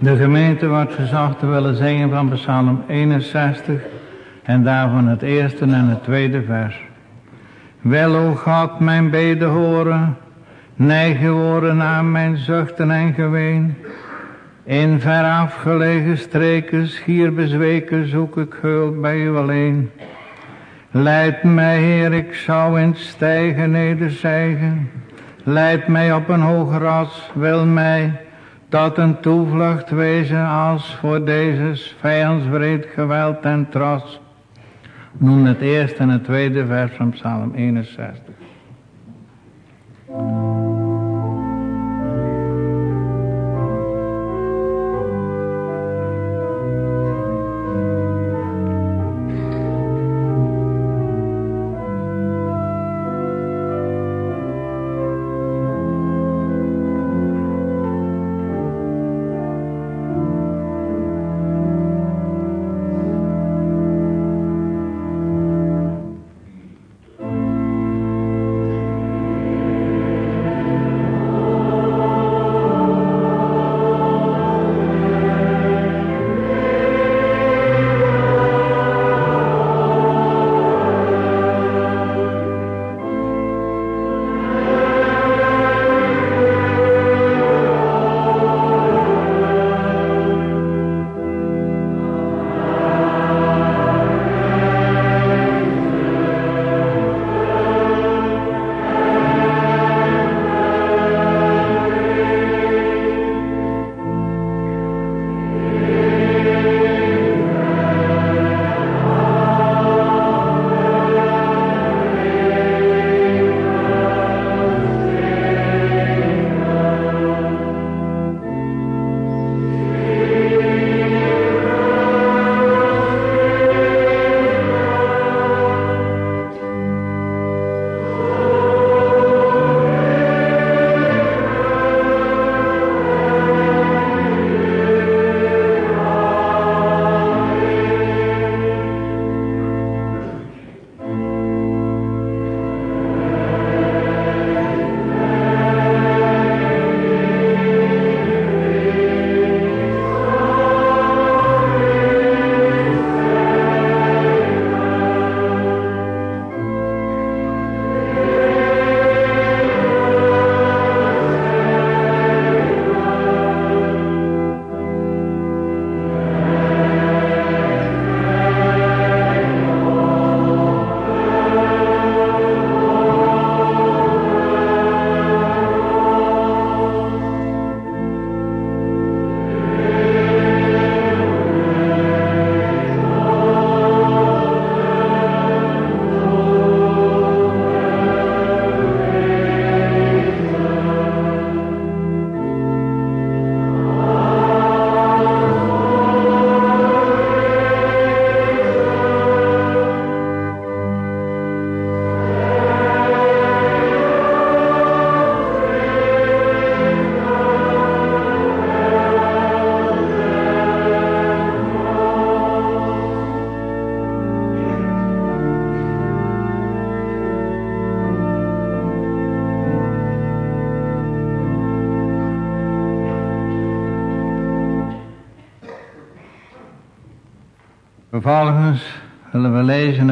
De gemeente wordt gezocht te willen zingen van Psalm 61 en daarvan het eerste en het tweede vers. Wel, o God, mijn beden horen, neig woorden aan mijn zuchten en geween. In ver afgelegen streken, schier bezweken, zoek ik hulp bij u alleen. Leid mij, Heer, ik zou in stijgen nederzijgen. Leid mij op een hoog ras, wil mij tot een toevlucht wezen als voor deze vijandsbreed geweld en tros. Noem het eerste en het tweede vers van Psalm 61.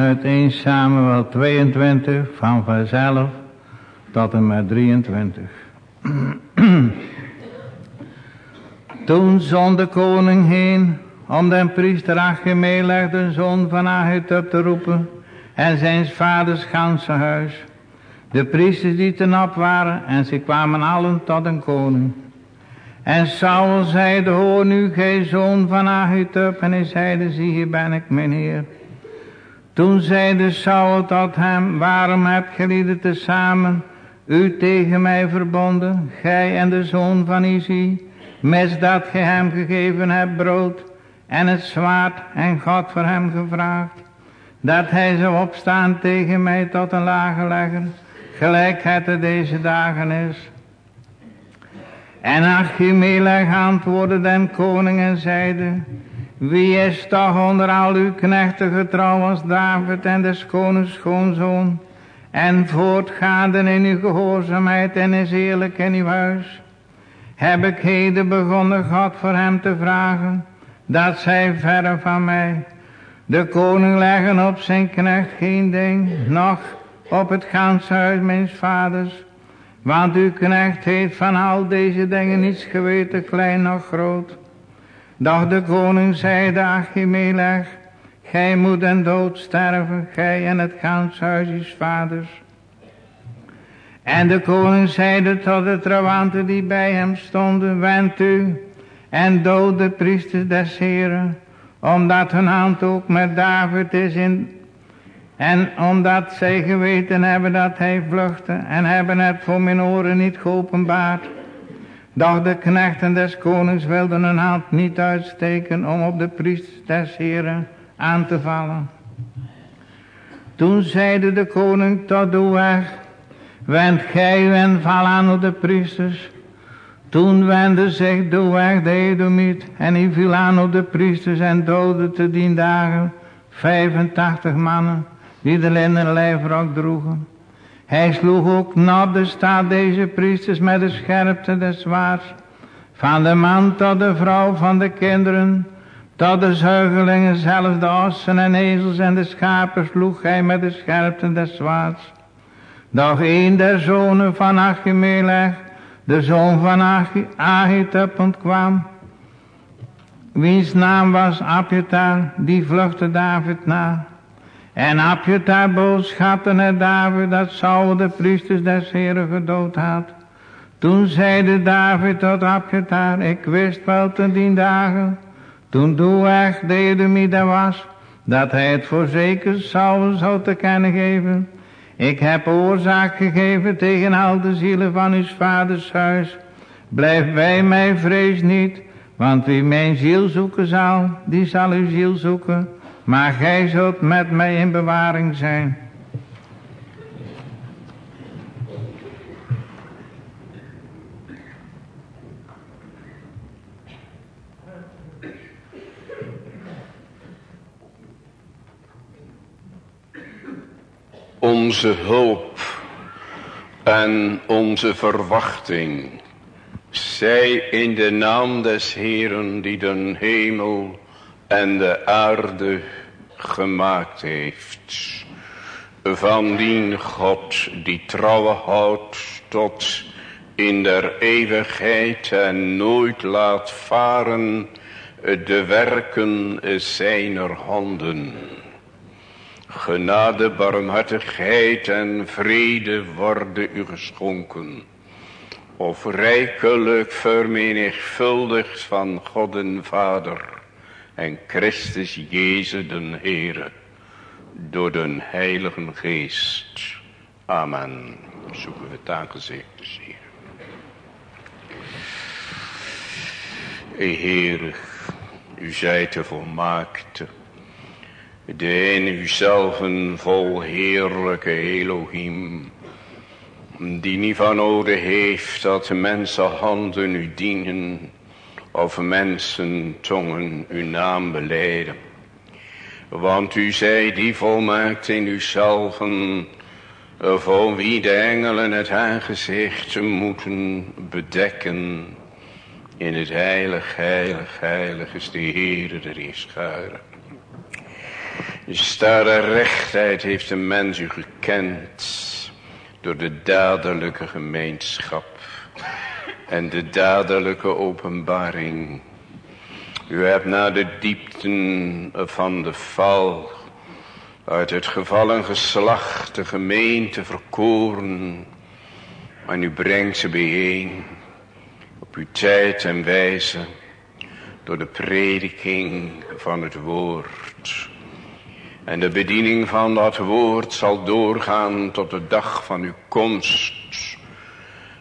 Uit 1 Samuel 22 van vanzelf tot en met 23. Toen zond de koning heen om den priester Achimelech, de zoon van Ahitub, te roepen en zijn vaders ganse huis. De priesters die ten op waren en ze kwamen allen tot een koning. En Saul zeide, hoor nu, gij zoon van Ahitub. En hij zeide, zie hier ben ik, mijn heer. Toen zeide Saul tot hem, waarom hebt gij te samen u tegen mij verbonden, gij en de zoon van Isi, mes dat gij hem gegeven hebt brood en het zwaard en God voor hem gevraagd, dat hij zou opstaan tegen mij tot een lage legger, gelijk het er deze dagen is. En Achimelech antwoordde den koning en zeide, wie is toch onder al uw knechten getrouw als David en des konings schoonzoon, en voortgaande in uw gehoorzaamheid en is eerlijk in uw huis? heb ik heden begonnen God voor hem te vragen, dat zij verre van mij. De koning leggen op zijn knecht geen ding, nog op het ganse huis mijn vaders. Want uw knecht heeft van al deze dingen niets geweten, klein nog groot. Doch de koning zeide Achimelech, gij moet en dood sterven, gij en het ganse huis uw vaders. En de koning zeide tot de trawanten die bij hem stonden, wend u en dood de priesters des Heren, omdat hun hand ook met David is in, en omdat zij geweten hebben dat hij vluchtte en hebben het voor mijn oren niet geopenbaard. Doch de knechten des konings wilden hun hand niet uitsteken om op de priesters des Heren aan te vallen. Toen zeide de koning tot de weg, wend gij en val aan op de priesters. Toen wendde zich de weg de Edomiet en hij viel aan op de priesters en doodde te dien dagen 85 mannen die de linnen lijfrok droegen. Hij sloeg ook naar de staat deze priesters met de scherpte des zwaards. Van de man tot de vrouw van de kinderen, tot de zuigelingen, zelfs de ossen en ezels en de schapen sloeg hij met de scherpte des zwaards. Doch een der zonen van Achimelech, de zoon van Ahitub ontkwam, wiens naam was Abjatar, die vluchtte David na. En Abjatar boodschatte naar David dat Saul de priesters des Heren gedood had. Toen zeide David tot Abjatar, ik wist wel ten die dagen, toen Doeg de Edomide was, dat hij het voorzeker Saul zou te kennen geven. Ik heb oorzaak gegeven tegen al de zielen van uw vaders huis. Blijf bij mij, vrees niet, want wie mijn ziel zoeken zal, die zal uw ziel zoeken. Maar gij zult met mij in bewaring zijn. Onze hulp en onze verwachting zij in de naam des Heeren die den hemel en de aarde gemaakt heeft. Van dien God die trouwe houdt tot in der eeuwigheid en nooit laat varen de werken zijner handen. Genade, barmhartigheid en vrede worden u geschonken. Of rijkelijk vermenigvuldigd van God en Vader en Christus Jezus den Heere, door den Heiligen Geest. Amen. Zoeken we het aangezicht des Heer. Heer, u zijt de volmaakte, de in uzelven vol heerlijke Elohim, die niet van nodig heeft dat de mensenhanden u dienen, of mensen tongen uw naam beleiden. Want u zij die volmaakt in uzelven, voor wie de engelen het aangezicht moeten bedekken. In het heilig, heilig, heilig is de Heer schuilen. De stare rechtheid heeft de mens u gekend door de dadelijke gemeenschap en de dadelijke openbaring. U hebt naar de diepten van de val uit het gevallen geslacht de gemeente verkoren. En u brengt ze bijeen op uw tijd en wijze door de prediking van het woord. En de bediening van dat woord zal doorgaan tot de dag van uw komst.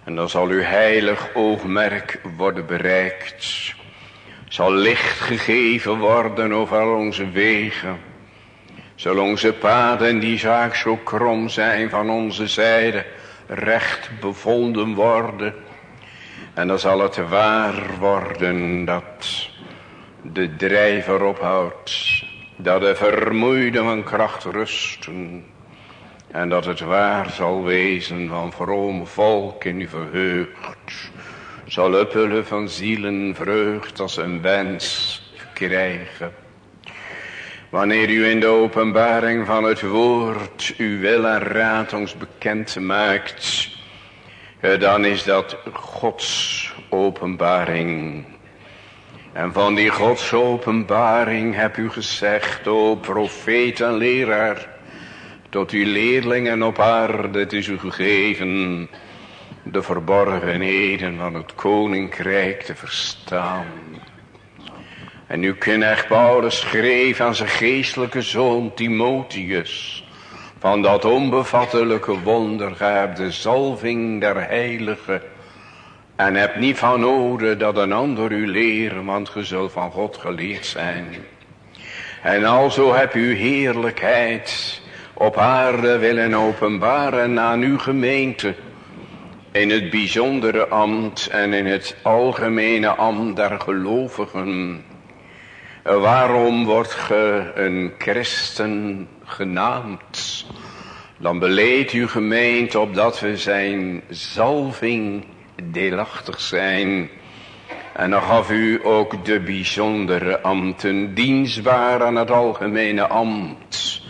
En dan zal uw heilig oogmerk worden bereikt. Zal licht gegeven worden over al onze wegen. Zal onze paden die zaak zo krom zijn van onze zijde recht bevonden worden. En dan zal het waar worden dat de drijver ophoudt. Dat de vermoeide van kracht rusten. En dat het waar zal wezen van vrome volk in u verheugd. zal uppelen van zielen vreugd als een wens krijgen. Wanneer u in de openbaring van het woord uw wil en raad ons bekend maakt, eh, dan is dat Gods openbaring. En van die Gods openbaring heb u gezegd, o profeet en leraar, tot uw leerlingen op aarde, het is u gegeven de verborgenheden van het koninkrijk te verstaan. En uw knecht Paulus schreef aan zijn geestelijke zoon Timotheus van dat onbevattelijke wondergaaf, de zalving der heilige. En heb niet van nodig dat een ander u leren, want ge zult van God geleerd zijn. En alzo heb u heerlijkheid op aarde willen openbaren aan uw gemeente. In het bijzondere ambt en in het algemene ambt der gelovigen. Waarom wordt ge een christen genaamd? Dan beleed uw gemeente opdat we zijn zalving deelachtig zijn. En dan gaf u ook de bijzondere ambten dienstbaar aan het algemene ambt.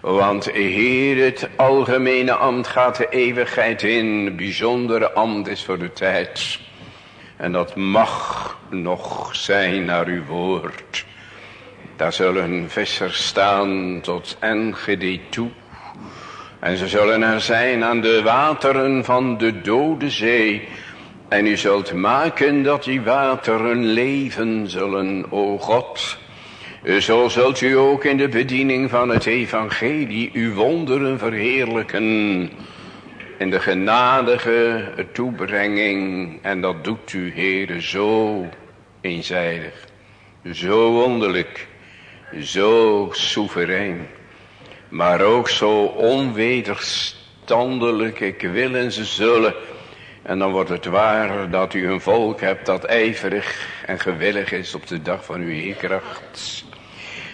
Want Heer, het algemene ambt gaat de eeuwigheid in. Het bijzondere ambt is voor de tijd. En dat mag nog zijn naar uw woord. Daar zullen vissers staan tot Engedi toe. En ze zullen er zijn aan de wateren van de dode zee. En u zult maken dat die wateren leven zullen, o God. Zo zult u ook in de bediening van het evangelie uw wonderen verheerlijken. In de genadige toebrenging. En dat doet u, heren, zo eenzijdig. Zo wonderlijk. Zo soeverein. Maar ook zo onwederstandelijk. Ik wil en ze zullen. En dan wordt het waar dat u een volk hebt dat ijverig en gewillig is op de dag van uw heerkracht.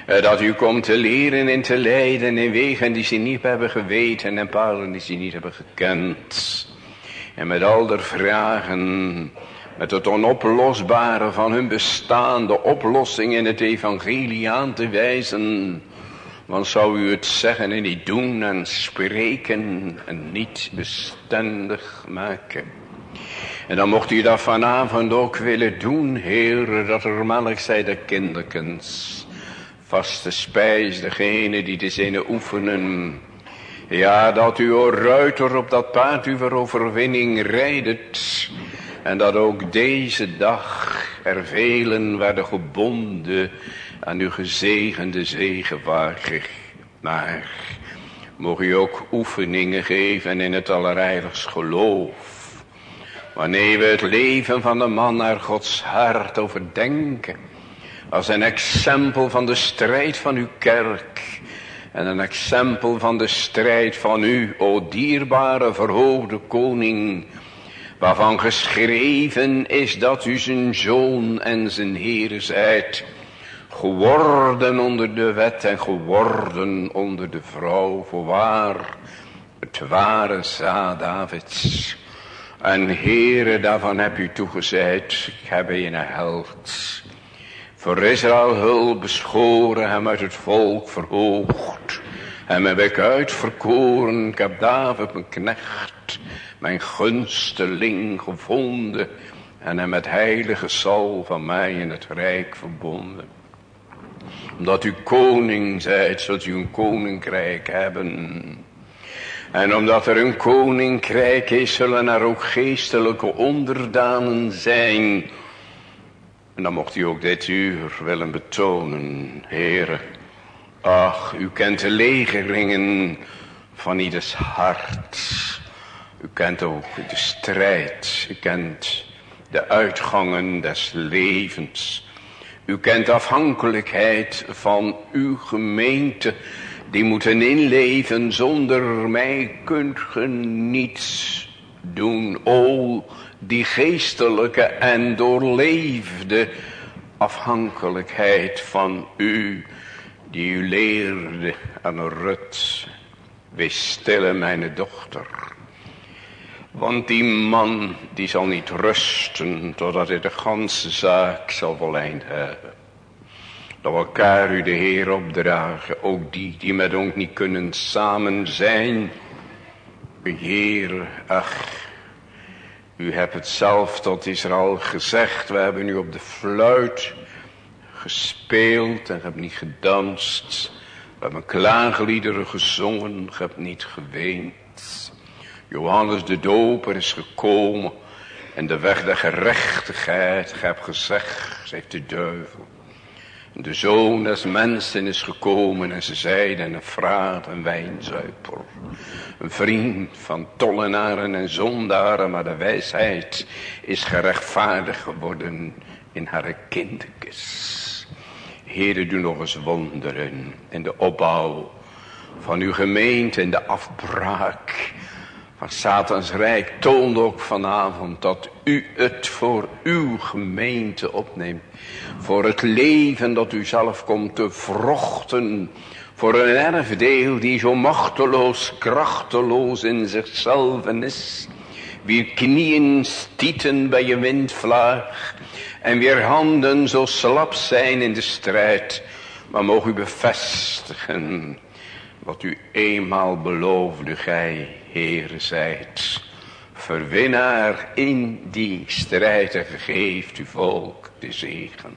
Eh, dat u komt te leren en te leiden in wegen die ze niet hebben geweten en paden die ze niet hebben gekend. En met al de vragen, met het onoplosbare van hun bestaan, de oplossing in het evangelie aan te wijzen. Want zou u het zeggen en niet doen en spreken en niet bestendig maken. En dan mocht u dat vanavond ook willen doen, Heer, dat er melk zij de kinderkens vaste spijs, degene die de zinnen oefenen. Ja, dat u, o ruiter, op dat paard uw overwinning rijdt. En dat ook deze dag er velen werden gebonden aan uw gezegende zegenwagen. Maar mogen u ook oefeningen geven in het allerijligst geloof. Wanneer we het leven van de man naar Gods hart overdenken als een exempel van de strijd van uw kerk. En een exempel van de strijd van u, o dierbare verhoogde koning. Waarvan geschreven is dat u zijn zoon en zijn Heer zijt. Geworden onder de wet en geworden onder de vrouw. Voorwaar, het ware zaad Davids. En Heere, daarvan heb u toegezegd, ik heb een held. Voor Israël hulp beschoren, hem uit het volk verhoogd. Hem heb ik uitverkoren, ik heb David mijn knecht, mijn gunsteling gevonden. En hem met heilige zal van mij in het rijk verbonden. Omdat u koning zijt, zult u een koninkrijk hebben. En omdat er een koninkrijk is, zullen er ook geestelijke onderdanen zijn en dan mocht u ook dit uur willen betonen, heren. Ach, u kent de legeringen van ieders hart. U kent ook de strijd. U kent de uitgangen des levens. U kent afhankelijkheid van uw gemeente. Die moeten inleven. Zonder mij kunt ge niets doen. O, die geestelijke en doorleefde afhankelijkheid van u, die u leerde aan Rut. Wees stille, mijn dochter. Want die man die zal niet rusten totdat hij de ganse zaak zal volleind hebben. Dat elkaar u de Heer opdragen, ook die die met ons niet kunnen samen zijn. Heer, ach, u hebt het zelf tot Israël gezegd, we hebben u op de fluit gespeeld en hebben niet gedanst. We hebben klaagliederen gezongen, je hebt niet geweend. Johannes de Doper is gekomen en de weg der gerechtigheid, ik heb gezegd, heeft de duivel. De zoon des mensen is gekomen en ze zeiden een vraat, een wijnzuiper. Een vriend van tollenaren en zondaren, maar de wijsheid is gerechtvaardigd geworden in haar kindekes. Heere, doe nog eens wonderen in de opbouw van uw gemeente in de afbraak van Satans Rijk. Toon ook vanavond dat u het voor uw gemeente opneemt. Voor het leven dat u zelf komt te vrochten. Voor een erfdeel die zo machteloos, krachteloos in zichzelf is. Wie knieën stieten bij je windvlaag. En weer handen zo slap zijn in de strijd. Maar mogen u bevestigen wat u eenmaal beloofde gij, Heere, zijt. Verwinnaar in die strijd en geeft uw volk de zegen.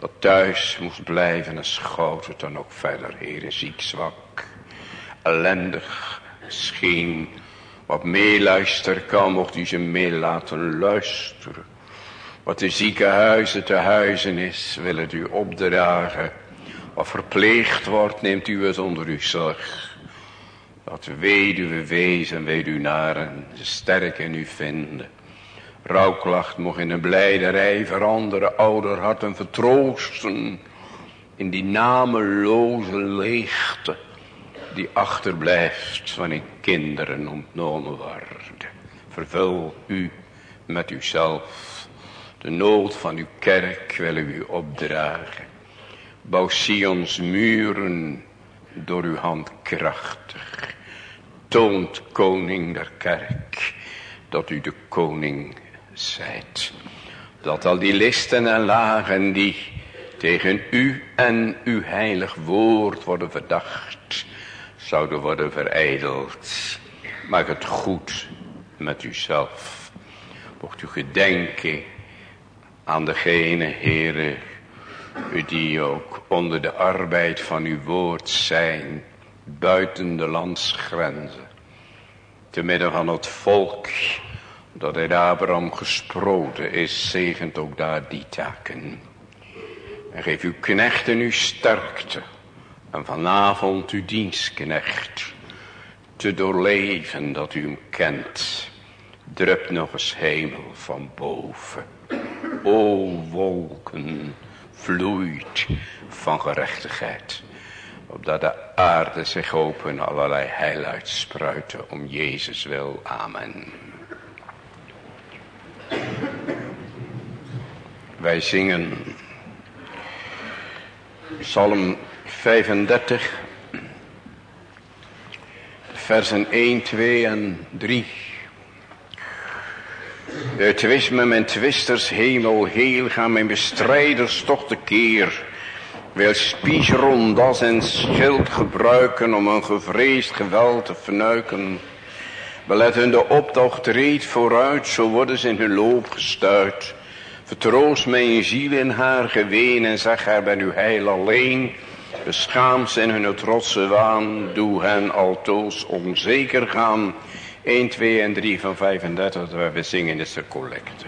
Wat thuis moest blijven en schoot het dan ook verder, Heere, ziek, zwak, ellendig, scheen. Wat meeluisteren kan, mocht u ze mee laten luisteren. Wat de ziekenhuizen te huizen is, wil het u opdragen. Wat verpleegd wordt, neemt u het onder uw zorg. Dat weduwe wezen, weduwnaren, ze sterk in u vinden. Rouwklacht mocht in een blijderij veranderen, ouder harten vertroosten. In die nameloze leegte die achterblijft wanneer kinderen ontnomen worden. Vervul u met uzelf de nood van uw kerk willen we u opdragen. Bouw Sions muren door uw hand krachtig. Toont koning der kerk dat u de koning zijt. Dat al die listen en lagen die tegen u en uw heilig woord worden verdacht, zouden worden vereideld. Maak het goed met uzelf. Mocht u gedenken aan degene, Heere, die ook onder de arbeid van uw woord zijn, buiten de landsgrenzen, te midden van het volk dat uit Abraham gesproten is, zegent ook daar die taken. En geef uw knechten uw sterkte, en vanavond uw dienstknecht, te doorleven dat u hem kent. Drup nog eens hemel van boven o wolken, vloeit van gerechtigheid. Opdat de aarde zich open allerlei heil uitspruiten om Jezus wil. Amen. Wij zingen Psalm 35, versen 1, 2 en 3. Twist me mijn twisters hemel heel, gaan mijn bestrijders toch de keer. Wil Spiegeron das en schild gebruiken om een gevreesd geweld te vernuiken. Belet hun de optocht reed vooruit, zo worden ze in hun loop gestuit. Vertroost mijn ziel in haar geween en zeg haar bij uw heil alleen. Beschaam ze in hun trotse waan, doe hen altoos onzeker gaan. 1, 2 en 3 van 35, waar we zingen is de collecte.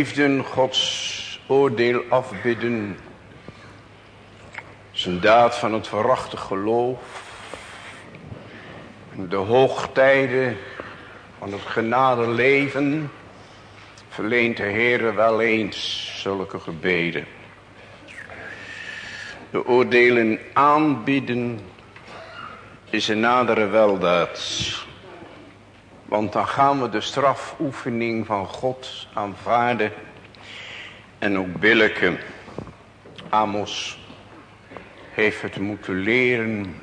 Geliefden, Gods oordeel afbidden. is een daad van het verachtig geloof. De hoogtijden van het genade leven verleent de Heere wel eens zulke gebeden. De oordelen aanbieden is een nadere weldaad. Want dan gaan we de strafoefening van God aanvaarden. En ook billijke. Amos heeft het moeten leren.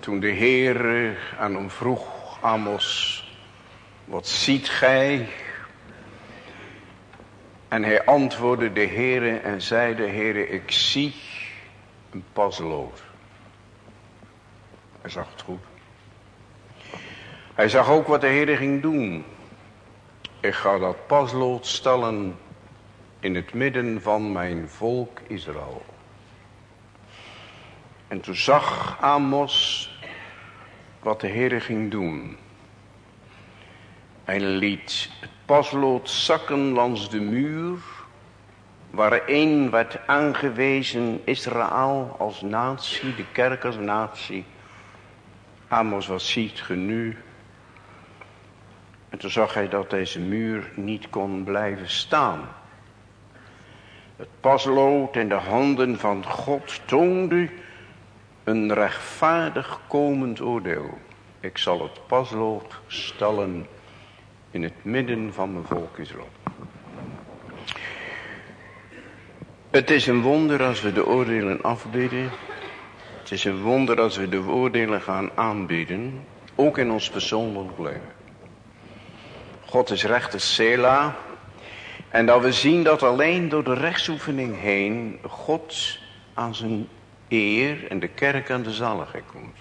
Toen de Heer aan hem vroeg, Amos, wat ziet gij? En hij antwoordde de Heere en zei de Heere, ik zie een paslood. Hij zag het goed. Hij zag ook wat de Heer ging doen. Ik ga dat paslood stellen in het midden van mijn volk Israël. En toen zag Amos wat de Heer ging doen. Hij liet het paslood zakken langs de muur, waar een werd aangewezen Israël als natie, de kerk als natie. Amos, wat ziet ge nu? En toen zag hij dat deze muur niet kon blijven staan. Het paslood in de handen van God toonde een rechtvaardig komend oordeel. Ik zal het paslood stellen in het midden van mijn volk Israël. Het is een wonder als we de oordelen afbidden. Het is een wonder als we de oordelen gaan aanbieden. Ook in ons persoonlijk leven. God is rechter Sela. En dat we zien dat alleen door de rechtsoefening heen God aan zijn eer en de kerk aan de zaligheid komt.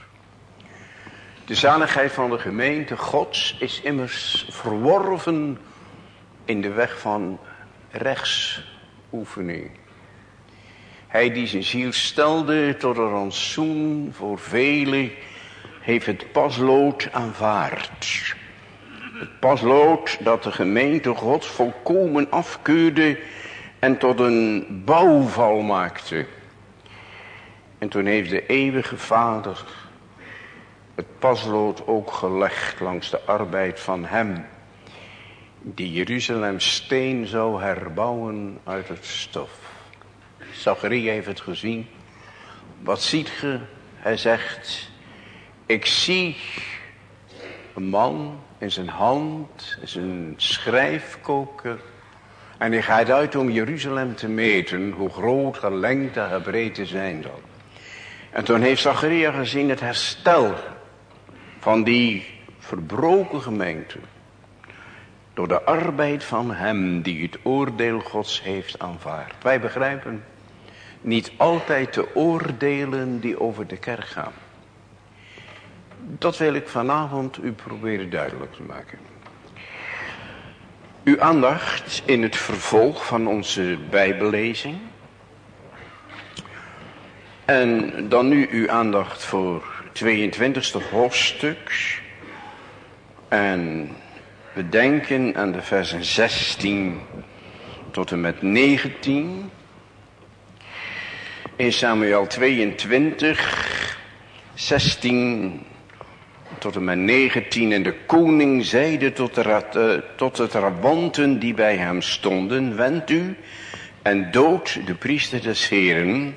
De zaligheid van de gemeente Gods is immers verworven in de weg van rechtsoefening. Hij die zijn ziel stelde tot een rantsoen voor velen, heeft het paslood aanvaard. Het paslood dat de gemeente Gods volkomen afkeurde en tot een bouwval maakte. En toen heeft de eeuwige vader het paslood ook gelegd langs de arbeid van hem. Die Jeruzalem steen zou herbouwen uit het stof. Zacharia heeft het gezien. Wat ziet ge? Hij zegt, ik zie een man in zijn hand, zijn schrijfkoker. En hij gaat uit om Jeruzalem te meten, hoe groot de lengte en breedte zijn zal. En toen heeft Zacharia gezien het herstel van die verbroken gemeente. Door de arbeid van hem die het oordeel gods heeft aanvaard. Wij begrijpen niet altijd de oordelen die over de kerk gaan. Dat wil ik vanavond u proberen duidelijk te maken. Uw aandacht in het vervolg van onze bijbellezing en dan nu uw aandacht voor 22e hoofdstuk. En we denken aan de versen 16 tot en met 19. In Samuel 22, 16 tot en met 19. En de koning zeide tot, de, uh, tot het rabanten die bij hem stonden. Wend u en dood de priester des heren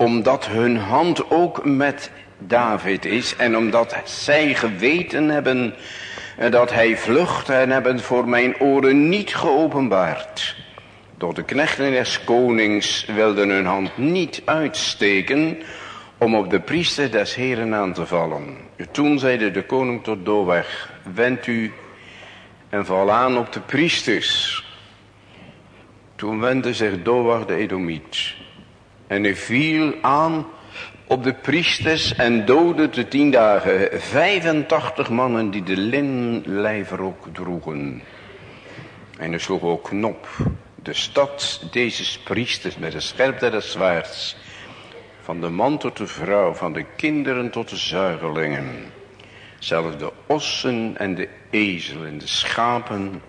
omdat hun hand ook met David is en omdat zij geweten hebben dat hij vlucht en hebben voor mijn oren niet geopenbaard. Door de knechten des konings wilden hun hand niet uitsteken om op de priester des heren aan te vallen. Toen zeide de koning tot Doeg, wend u en val aan op de priesters. Toen wendde zich Doeg de Edomiet en hij viel aan op de priesters en doodde te tien dagen 85 mannen die de linlijverrok droegen. En hij sloeg ook knop de stad deze priesters met de scherpte des zwaards. Van de man tot de vrouw, van de kinderen tot de zuigelingen. Zelfs de ossen en de ezelen, de schapen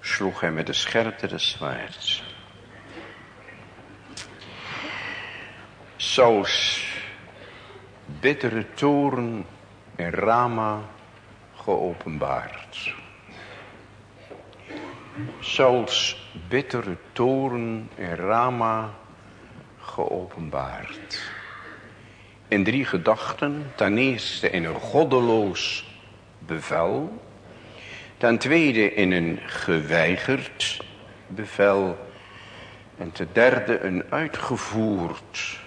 sloeg hij met de scherpte des zwaards. Zoals bittere toren in Rama geopenbaard. Zoals bittere toren in Rama geopenbaard. In drie gedachten. Ten eerste in een goddeloos bevel. Ten tweede in een geweigerd bevel. En ten derde een uitgevoerd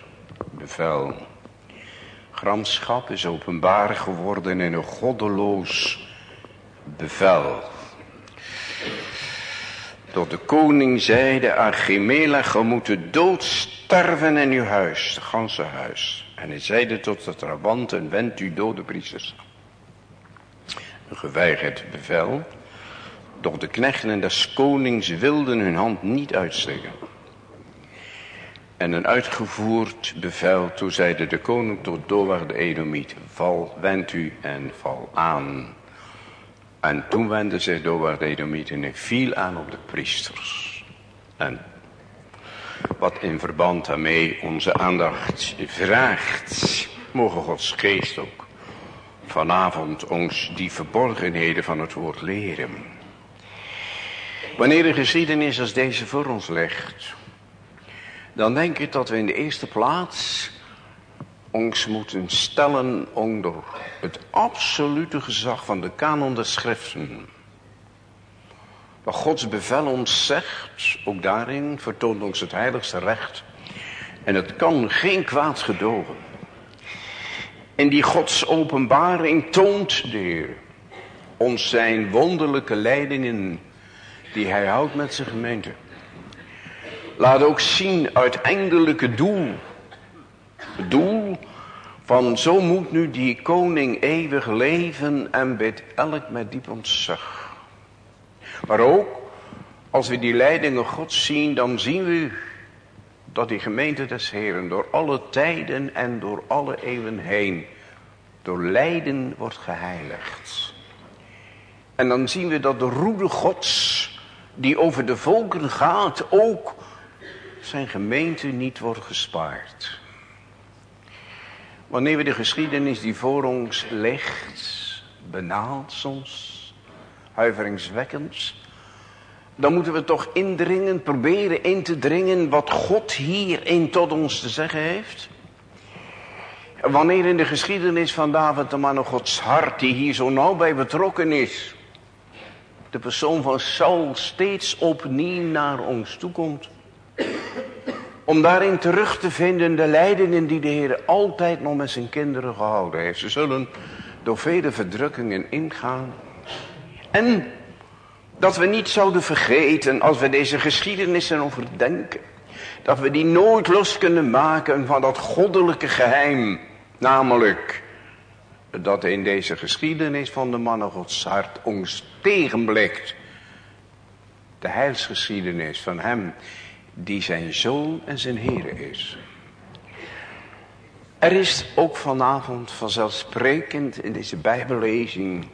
bevel. Gramschap is openbaar geworden in een goddeloos bevel. Tot de koning zeide Archimela, ge moet dood sterven in uw huis, het ganse huis. En hij zeide tot het rabant en wend u dode priesters. Een geweigerd bevel. Doch de knechten des konings wilden hun hand niet uitsteken. En een uitgevoerd bevel, toen zeide de koning tot Doar de Edomiet, val, wend u en val aan. En toen wendde zich Doar de Edomiet en viel aan op de priesters. En wat in verband daarmee onze aandacht vraagt, mogen Gods geest ook vanavond ons die verborgenheden van het woord leren. Wanneer de geschiedenis als deze voor ons legt, dan denk ik dat we in de eerste plaats ons moeten stellen onder het absolute gezag van de kanon der schriften. Wat Gods bevel ons zegt, ook daarin vertoont ons het heiligste recht. En het kan geen kwaad gedogen. In die Gods openbaring toont de Heer ons zijn wonderlijke leidingen die hij houdt met zijn gemeente. Laat ook zien uiteindelijke doel. Het doel van zo moet nu die koning eeuwig leven en bidt elk met diep ontzag. Maar ook als we die leidingen Gods zien, dan zien we dat die gemeente des Heren door alle tijden en door alle eeuwen heen door lijden wordt geheiligd. En dan zien we dat de roede Gods die over de volken gaat ook zijn gemeente niet wordt gespaard. Wanneer we de geschiedenis die voor ons ligt, benaalt soms, huiveringswekkend, dan moeten we toch indringen, proberen in te dringen wat God hierin tot ons te zeggen heeft. Wanneer in de geschiedenis van David de man Gods hart, die hier zo nauw bij betrokken is, de persoon van Saul steeds opnieuw naar ons toekomt. Om daarin terug te vinden de leidingen die de Heer altijd nog met zijn kinderen gehouden heeft. Ze zullen door vele verdrukkingen ingaan. En dat we niet zouden vergeten als we deze geschiedenissen overdenken. Dat we die nooit los kunnen maken van dat goddelijke geheim. Namelijk dat in deze geschiedenis van de mannen Gods hart ons tegenblikt. De heilsgeschiedenis van hem die zijn zoon en zijn Heer is. Er is ook vanavond vanzelfsprekend in deze bijbellezing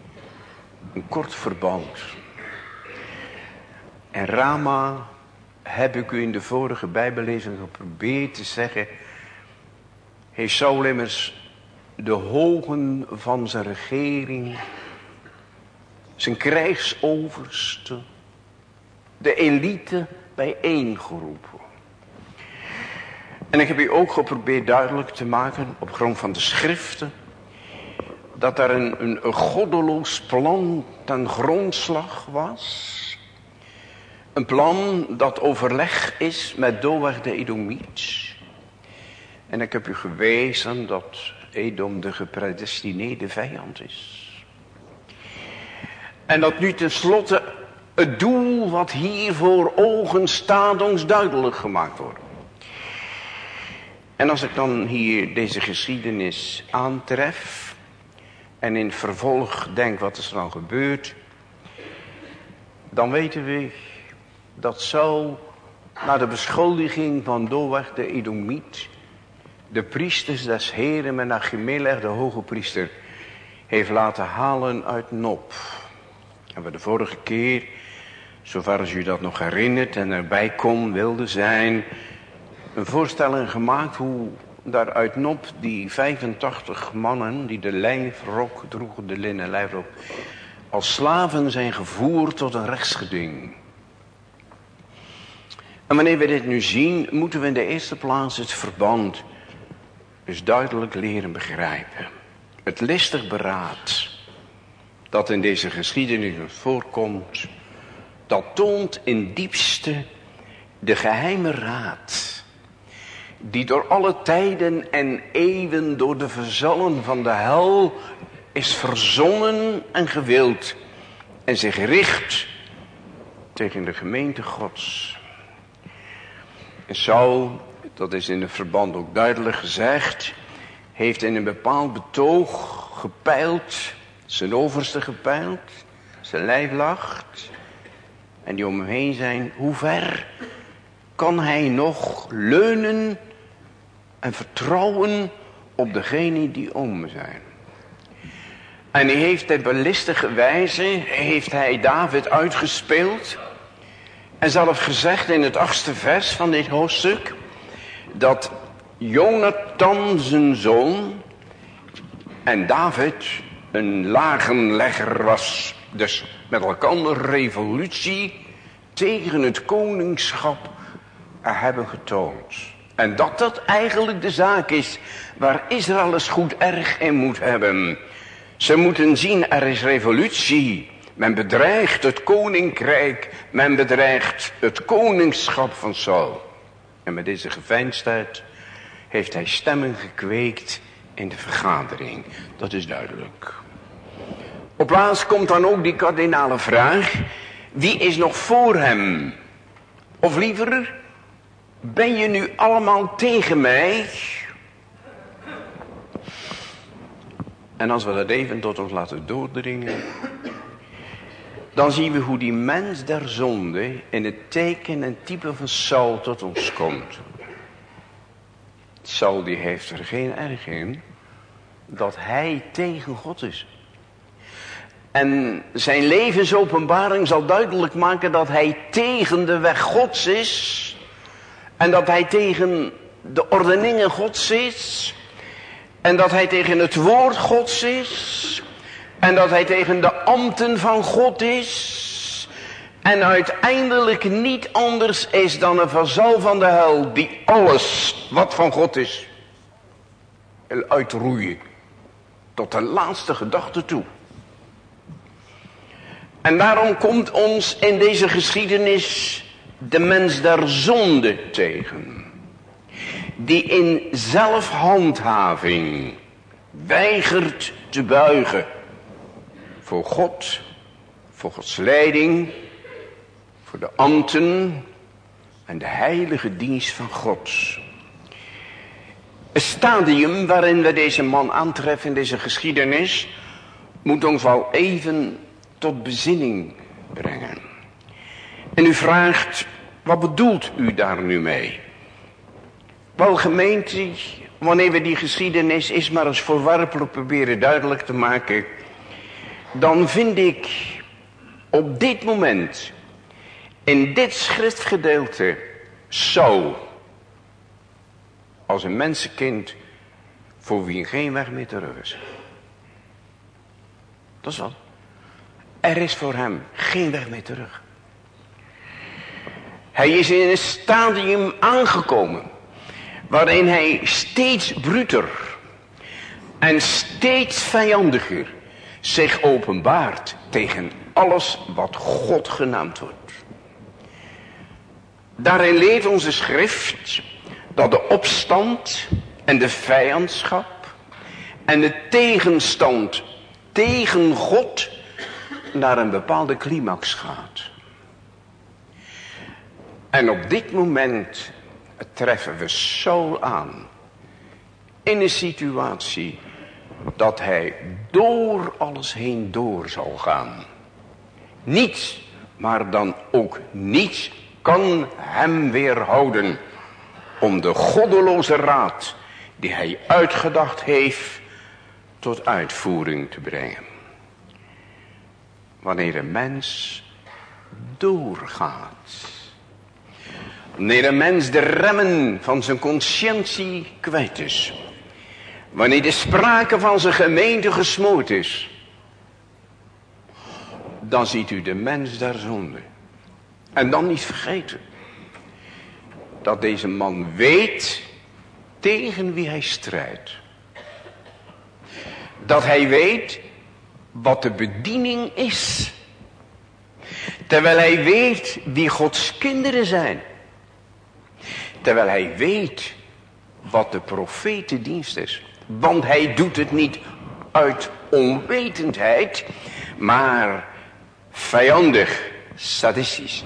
een kort verband. En Rama heb ik u in de vorige bijbellezing geprobeerd te zeggen. Hij zou immers de hogen van zijn regering, zijn krijgsoverste, de elite bijeengeroepen. En ik heb u ook geprobeerd duidelijk te maken op grond van de schriften. Dat er een, een, goddeloos plan ten grondslag was. Een plan dat overleg is met Doeg de Edomiet. En ik heb u gewezen dat Edom de gepredestineerde vijand is. En dat nu tenslotte het doel wat hier voor ogen staat ons duidelijk gemaakt wordt. En als ik dan hier deze geschiedenis aantref en in vervolg denk wat is er dan gebeurd, dan weten we dat zo na de beschuldiging van Doeg de Edomiet, de priesters des Heren met Achimelech de hoge priester, heeft laten halen uit Nop. En we de vorige keer zover als u dat nog herinnert en erbij kon, wilde zijn, een voorstelling gemaakt hoe daar uit Nop die 85 mannen die de lijfrok droegen, de linnen lijfrok, als slaven zijn gevoerd tot een rechtsgeding. En wanneer we dit nu zien, moeten we in de eerste plaats het verband dus duidelijk leren begrijpen. Het listig beraad dat in deze geschiedenis voorkomt, dat toont in diepste de geheime raad die door alle tijden en eeuwen door de verzallen van de hel is verzonnen en gewild en zich richt tegen de gemeente gods. En Saul, dat is in het verband ook duidelijk gezegd, heeft in een bepaald betoog gepeild, zijn overste gepeild, zijn lijflacht en die om hem heen zijn, hoe ver kan hij nog leunen en vertrouwen op degene die om zijn. En hij heeft op ballistige wijze, heeft hij David uitgespeeld. En zelf gezegd in het achtste vers van dit hoofdstuk, dat Jonathan zijn zoon en David een lagenlegger was. Dus met elkaar revolutie tegen het koningschap hebben getoond. En dat dat eigenlijk de zaak is waar Israël eens goed erg in moet hebben. Ze moeten zien er is revolutie. Men bedreigt het koninkrijk. Men bedreigt het koningschap van Saul. En met deze geveinsdheid heeft hij stemmen gekweekt in de vergadering. Dat is duidelijk. Op plaats komt dan ook die kardinale vraag. Wie is nog voor hem? Of liever, ben je nu allemaal tegen mij? En als we dat even tot ons laten doordringen, dan zien we hoe die mens der zonde in het teken en type van Saul tot ons komt. Saul die heeft er geen erg in dat hij tegen God is. En zijn levensopenbaring zal duidelijk maken dat hij tegen de weg Gods is. En dat hij tegen de ordeningen Gods is. En dat hij tegen het woord Gods is. En dat hij tegen de ambten van God is. En uiteindelijk niet anders is dan een vazal van de hel. Die alles wat van God is. Wil uitroeien. Tot de laatste gedachte toe. En daarom komt ons in deze geschiedenis de mens der zonde tegen. Die in zelfhandhaving weigert te buigen. Voor God, voor Gods leiding, voor de ambten en de heilige dienst van God. Het stadium waarin we deze man aantreffen in deze geschiedenis moet ons wel even tot bezinning brengen. En u vraagt, wat bedoelt u daar nu mee? Wel gemeente, wanneer we die geschiedenis eens maar eens voorwerpelijk proberen duidelijk te maken, dan vind ik op dit moment, in dit schriftgedeelte, zo, als een mensenkind voor wie geen weg meer terug is. Dat is wat. Er is voor hem geen weg meer terug. Hij is in een stadium aangekomen waarin hij steeds bruter en steeds vijandiger zich openbaart tegen alles wat God genaamd wordt. Daarin leert onze schrift dat de opstand en de vijandschap en de tegenstand tegen God naar een bepaalde climax gaat. En op dit moment treffen we Saul aan. In een situatie dat hij door alles heen door zal gaan. Niets, maar dan ook niets kan hem weerhouden om de goddeloze raad die hij uitgedacht heeft tot uitvoering te brengen. Wanneer een mens doorgaat. Wanneer een mens de remmen van zijn conscientie kwijt is. Wanneer de sprake van zijn gemeente gesmoord is. Dan ziet u de mens daar zonde. En dan niet vergeten. Dat deze man weet tegen wie hij strijdt. Dat hij weet wat de bediening is. Terwijl hij weet wie Gods kinderen zijn. Terwijl hij weet wat de profetendienst is. Want hij doet het niet uit onwetendheid, maar vijandig, sadistisch.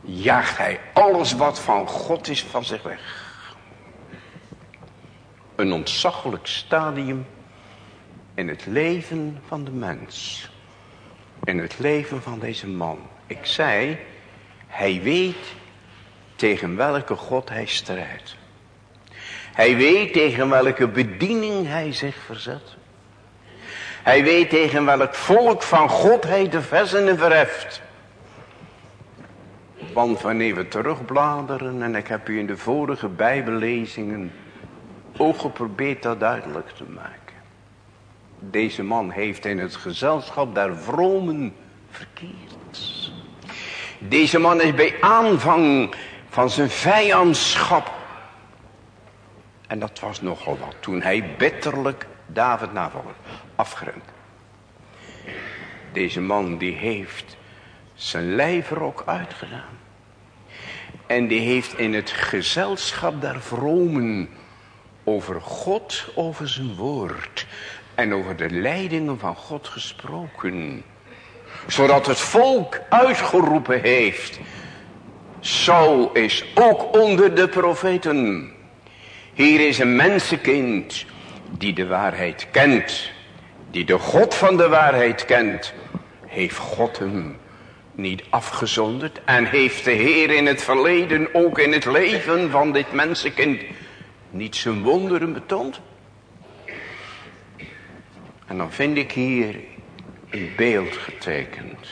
Jaagt hij alles wat van God is van zich weg. Een ontzaglijk stadium in het leven van de mens. In het leven van deze man. Ik zei, hij weet tegen welke God hij strijdt. Hij weet tegen welke bediening hij zich verzet. Hij weet tegen welk volk van God hij de versenen verheft. Want wanneer we terugbladeren, en ik heb u in de vorige bijbellezingen ook geprobeerd dat duidelijk te maken. Deze man heeft in het gezelschap der vromen verkeerd. Deze man is bij aanvang van zijn vijandschap. En dat was nogal wat. Toen hij bitterlijk David navolgde. Afgerend. Deze man die heeft zijn lijfrok uitgedaan. En die heeft in het gezelschap der vromen over God, over zijn woord en over de leidingen van God gesproken. Zodat het volk uitgeroepen heeft. Saul is ook onder de profeten. Hier is een mensenkind die de waarheid kent. Die de God van de waarheid kent. Heeft God hem niet afgezonderd. En heeft de Heer in het verleden ook in het leven van dit mensenkind niet zijn wonderen betoond. En dan vind ik hier een beeld getekend.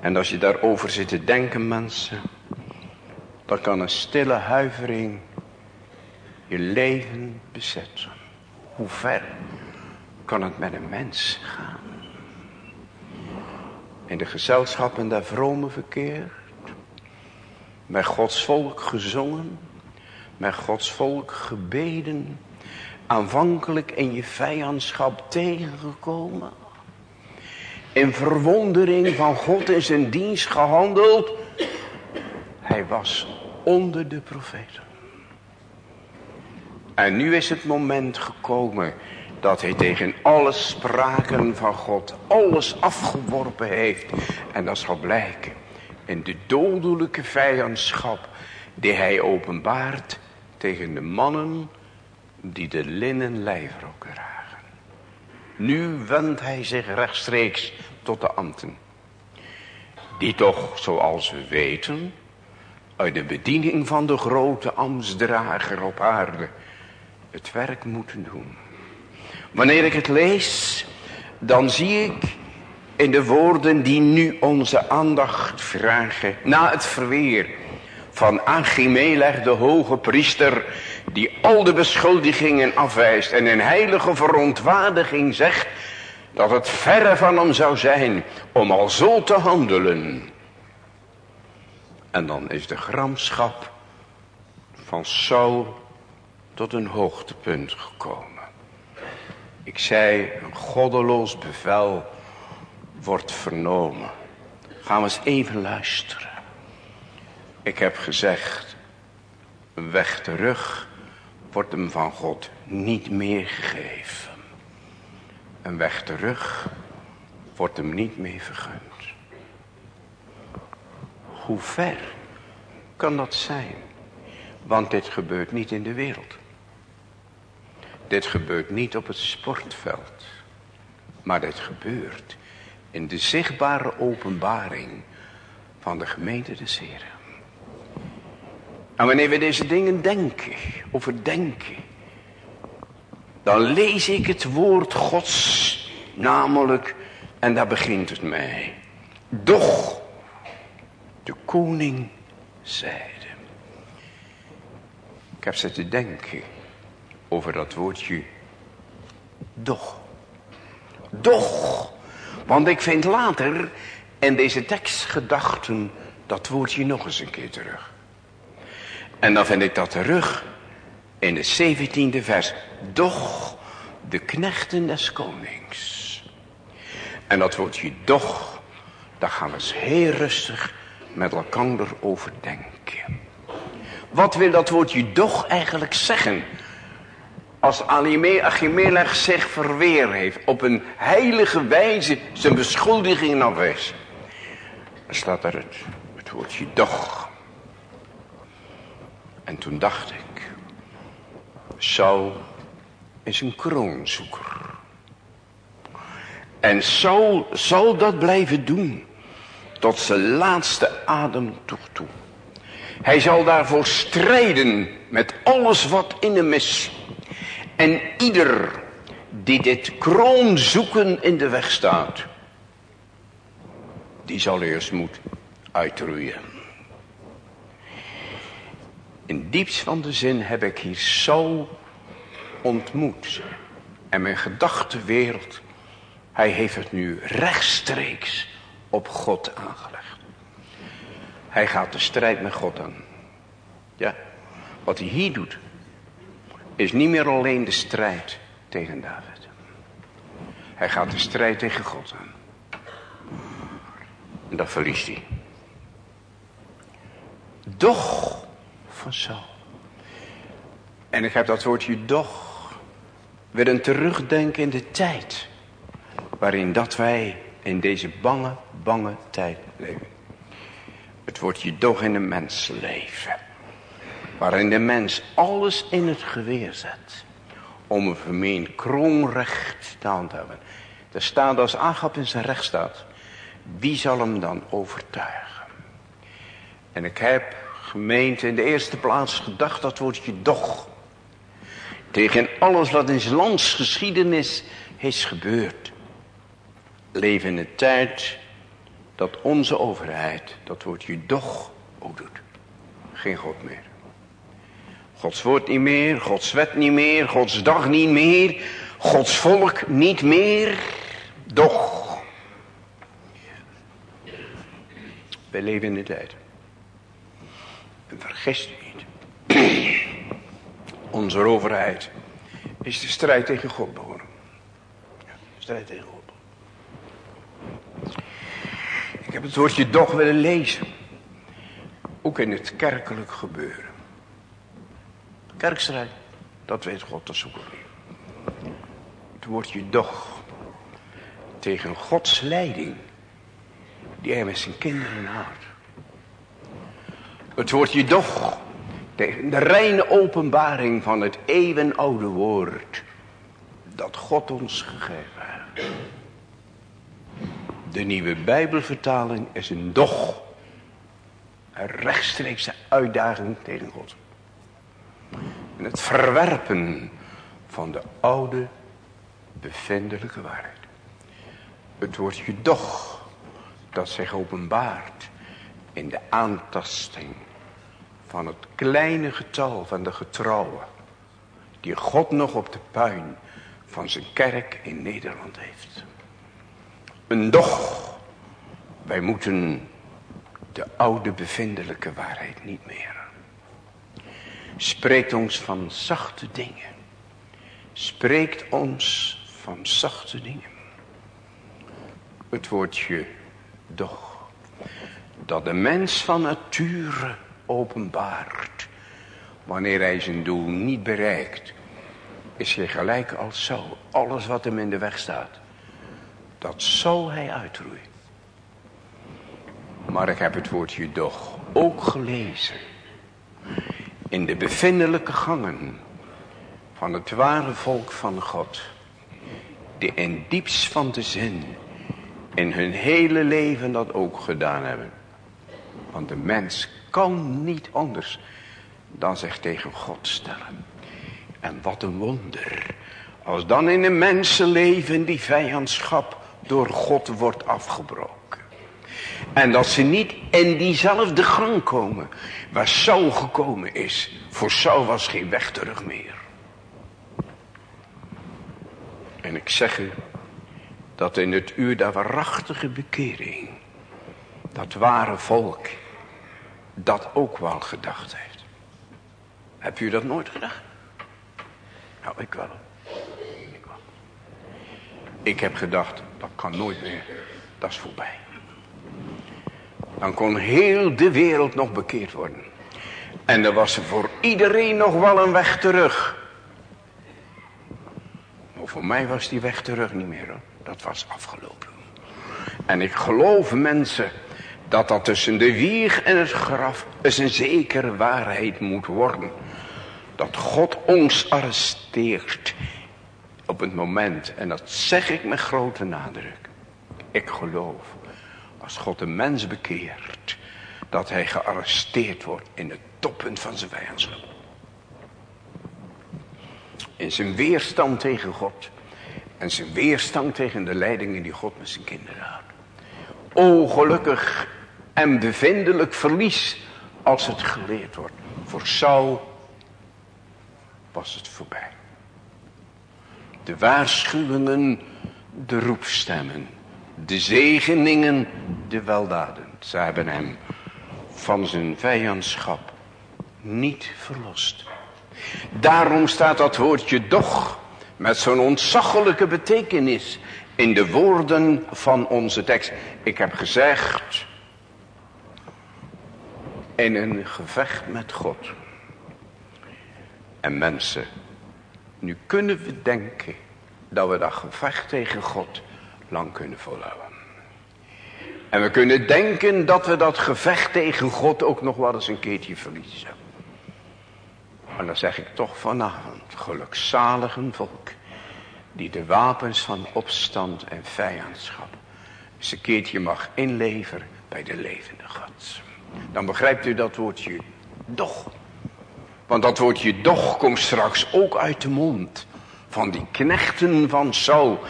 En als je daarover zit te denken mensen. Dan kan een stille huivering je leven bezetten. Hoe ver kan het met een mens gaan? In de gezelschappen der vrome verkeerd. Met Gods volk gezongen. Met Gods volk gebeden aanvankelijk in je vijandschap tegengekomen. In verwondering van God in zijn dienst gehandeld. Hij was onder de profeten. En nu is het moment gekomen dat hij tegen alle spraken van God alles afgeworpen heeft. En dat zal blijken in de dodelijke vijandschap die hij openbaart tegen de mannen die de linnen lijfrok dragen. Nu wendt hij zich rechtstreeks tot de ambten. Die toch, zoals we weten, uit de bediening van de grote ambtsdrager op aarde het werk moeten doen. Wanneer ik het lees, dan zie ik in de woorden die nu onze aandacht vragen, na het verweer van Achimelech, de hoge priester, die al de beschuldigingen afwijst en in heilige verontwaardiging zegt dat het verre van hem zou zijn om al zo te handelen. En dan is de gramschap van Saul tot een hoogtepunt gekomen. Ik zei, een goddeloos bevel wordt vernomen. Gaan we eens even luisteren. Ik heb gezegd, een weg terug wordt hem van God niet meer gegeven. Een weg terug wordt hem niet meer vergund. Hoe ver kan dat zijn? Want dit gebeurt niet in de wereld. Dit gebeurt niet op het sportveld. Maar dit gebeurt in de zichtbare openbaring van de gemeente des Heren. En wanneer we deze dingen denken, overdenken, dan lees ik het woord Gods, namelijk, en daar begint het mee. Doch, koning zeide. Ik heb zitten denken over dat woordje doch. Doch. Want ik vind later in deze tekstgedachten dat woordje nog eens een keer terug. En dan vind ik dat terug in de 17e vers. Doch de knechten des konings. En dat woordje doch, daar gaan we eens heel rustig met elkaar over denken. Wat wil dat woordje doch eigenlijk zeggen? Als Achimelech zich verweer heeft, op een heilige wijze zijn beschuldiging afwees. Dan staat er het, het woordje doch. En toen dacht ik, Saul is een kroonzoeker. En Saul zal dat blijven doen. Tot zijn laatste adem toe. Hij zal daarvoor strijden met alles wat in hem is. En ieder die dit kroonzoeken in de weg staat. Die zal eerst moeten uitroeien. In diepst van de zin heb ik hier zo ontmoet. En mijn gedachtenwereld, hij heeft het nu rechtstreeks op God aangelegd. Hij gaat de strijd met God aan. Ja, wat hij hier doet, is niet meer alleen de strijd tegen David. Hij gaat de strijd tegen God aan. En dat verliest hij. Doch van. En ik heb dat woordje doch willen terugdenken in de tijd. Waarin dat wij in deze bange, bange tijd leven. Het woordje doch in een mensenleven. Waarin de mens alles in het geweer zet. Om een vermeen kroonrecht te handhaven. Er staat als Agap in zijn recht staat. Wie zal hem dan overtuigen? En ik heb gemeente in de eerste plaats gedacht dat woordje doch. Tegen alles wat in zijn landsgeschiedenis is gebeurd. Leven in een tijd dat onze overheid dat woordje doch ook doet. Geen God meer. Gods woord niet meer, Gods wet niet meer, Gods dag niet meer, Gods volk niet meer, doch. Wij leven in de tijd. Vergis u niet. Onze overheid is de strijd tegen God begonnen. Ja, strijd tegen God. Ik heb het woordje doch willen lezen. Ook in het kerkelijk gebeuren. Kerkstrijd, dat weet God, dat zoeken. Het woordje doch. Tegen Gods leiding. Die hij met zijn kinderen houdt. Het woordje doch. Tegen de reine openbaring van het eeuwenoude woord. Dat God ons gegeven heeft. De nieuwe Bijbelvertaling is een doch. Een rechtstreekse uitdaging tegen God. En het verwerpen van de oude bevindelijke waarheid. Het woordje doch dat zich openbaart in de aantasting van het kleine getal van de getrouwen die God nog op de puin van zijn kerk in Nederland heeft. Een doch. Wij moeten de oude bevindelijke waarheid niet meer. Spreekt ons van zachte dingen. Spreekt ons van zachte dingen. Het woordje doch. Dat de mens van nature openbaart. Wanneer hij zijn doel niet bereikt. Is hij gelijk als zo. Alles wat hem in de weg staat dat zal hij uitroeien. Maar ik heb het woordje doch ook gelezen. In de bevindelijke gangen van het ware volk van God. Die in diepst van de zin in hun hele leven dat ook gedaan hebben. Want de mens kan niet anders dan zich tegen God stellen. En wat een wonder. Als dan in een mensenleven die vijandschap door God wordt afgebroken. En dat ze niet in diezelfde gang komen waar Saul gekomen is. Voor Saul was geen weg terug meer. En ik zeg u dat in het uur der waarachtige bekering dat ware volk dat ook wel gedacht heeft. Heb u dat nooit gedacht? Nou, ik wel. Ik. Ik heb gedacht, dat kan nooit meer. Dat is voorbij. Dan kon heel de wereld nog bekeerd worden. En er was voor iedereen nog wel een weg terug. Maar voor mij was die weg terug niet meer. Hoor. Dat was afgelopen. En ik geloof mensen dat dat tussen de wieg en het graf eens een zekere waarheid moet worden. Dat God ons arresteert op het moment. En dat zeg ik met grote nadruk. Ik geloof als God een mens bekeert. Dat hij gearresteerd wordt in het toppunt van zijn vijandschap. In zijn weerstand tegen God. En zijn weerstand tegen de leidingen die God met zijn kinderen houdt. O gelukkig en bevindelijk verlies als het geleerd wordt. Voor Saul was het voorbij. De waarschuwingen, de roepstemmen, de zegeningen, de weldaden. Ze hebben hem van zijn vijandschap niet verlost. Daarom staat dat woordje doch met zo'n ontzaglijke betekenis in de woorden van onze tekst. Ik heb gezegd, in een gevecht met God. En mensen, nu kunnen we denken dat we dat gevecht tegen God lang kunnen volhouden. En we kunnen denken dat we dat gevecht tegen God ook nog wel eens een keertje verliezen. Maar dan zeg ik toch vanavond, gelukzaligen volk, die de wapens van opstand en vijandschap eens een keertje mag inleveren bij de levende God. Dan begrijpt u dat woordje doch. Want dat woordje doch komt straks ook uit de mond van die knechten van Saul.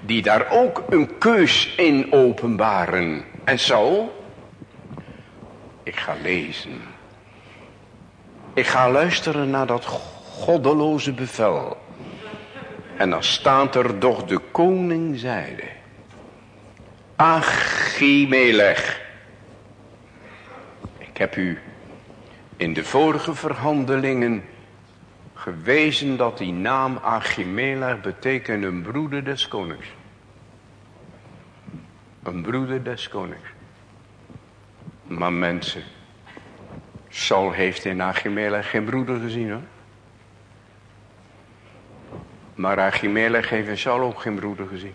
Die daar ook een keus in openbaren. En Saul, ik ga lezen. Ik ga luisteren naar dat goddeloze bevel. En dan staat er doch de koning zeide. Achimelech. Heb u in de vorige verhandelingen gewezen dat die naam Achimelech betekent een broeder des konings. Een broeder des konings. Maar mensen, Saul heeft in Achimelech geen broeder gezien hoor. Maar Achimelech heeft in Saul ook geen broeder gezien.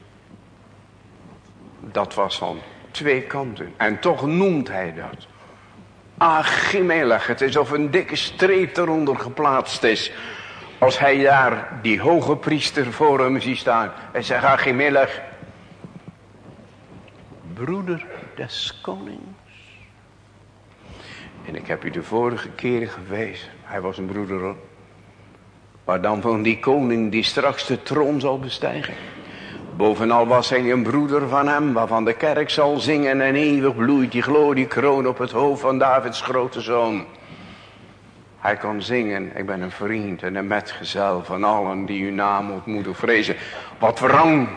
Dat was van twee kanten. En toch noemt hij dat. Achimelech, het is of een dikke streep eronder geplaatst is. Als hij daar die hoge priester voor hem ziet staan. Hij zegt Achimelech. Broeder des konings. En ik heb u de vorige keren gewezen. Hij was een broeder. Maar dan van die koning die straks de troon zal bestijgen. Bovenal was hij een broeder van hem, waarvan de kerk zal zingen en eeuwig bloeit die gloriekroon op het hoofd van Davids grote zoon. Hij kan zingen, ik ben een vriend en een metgezel van allen die uw naam ontmoeten vrezen. Wat rang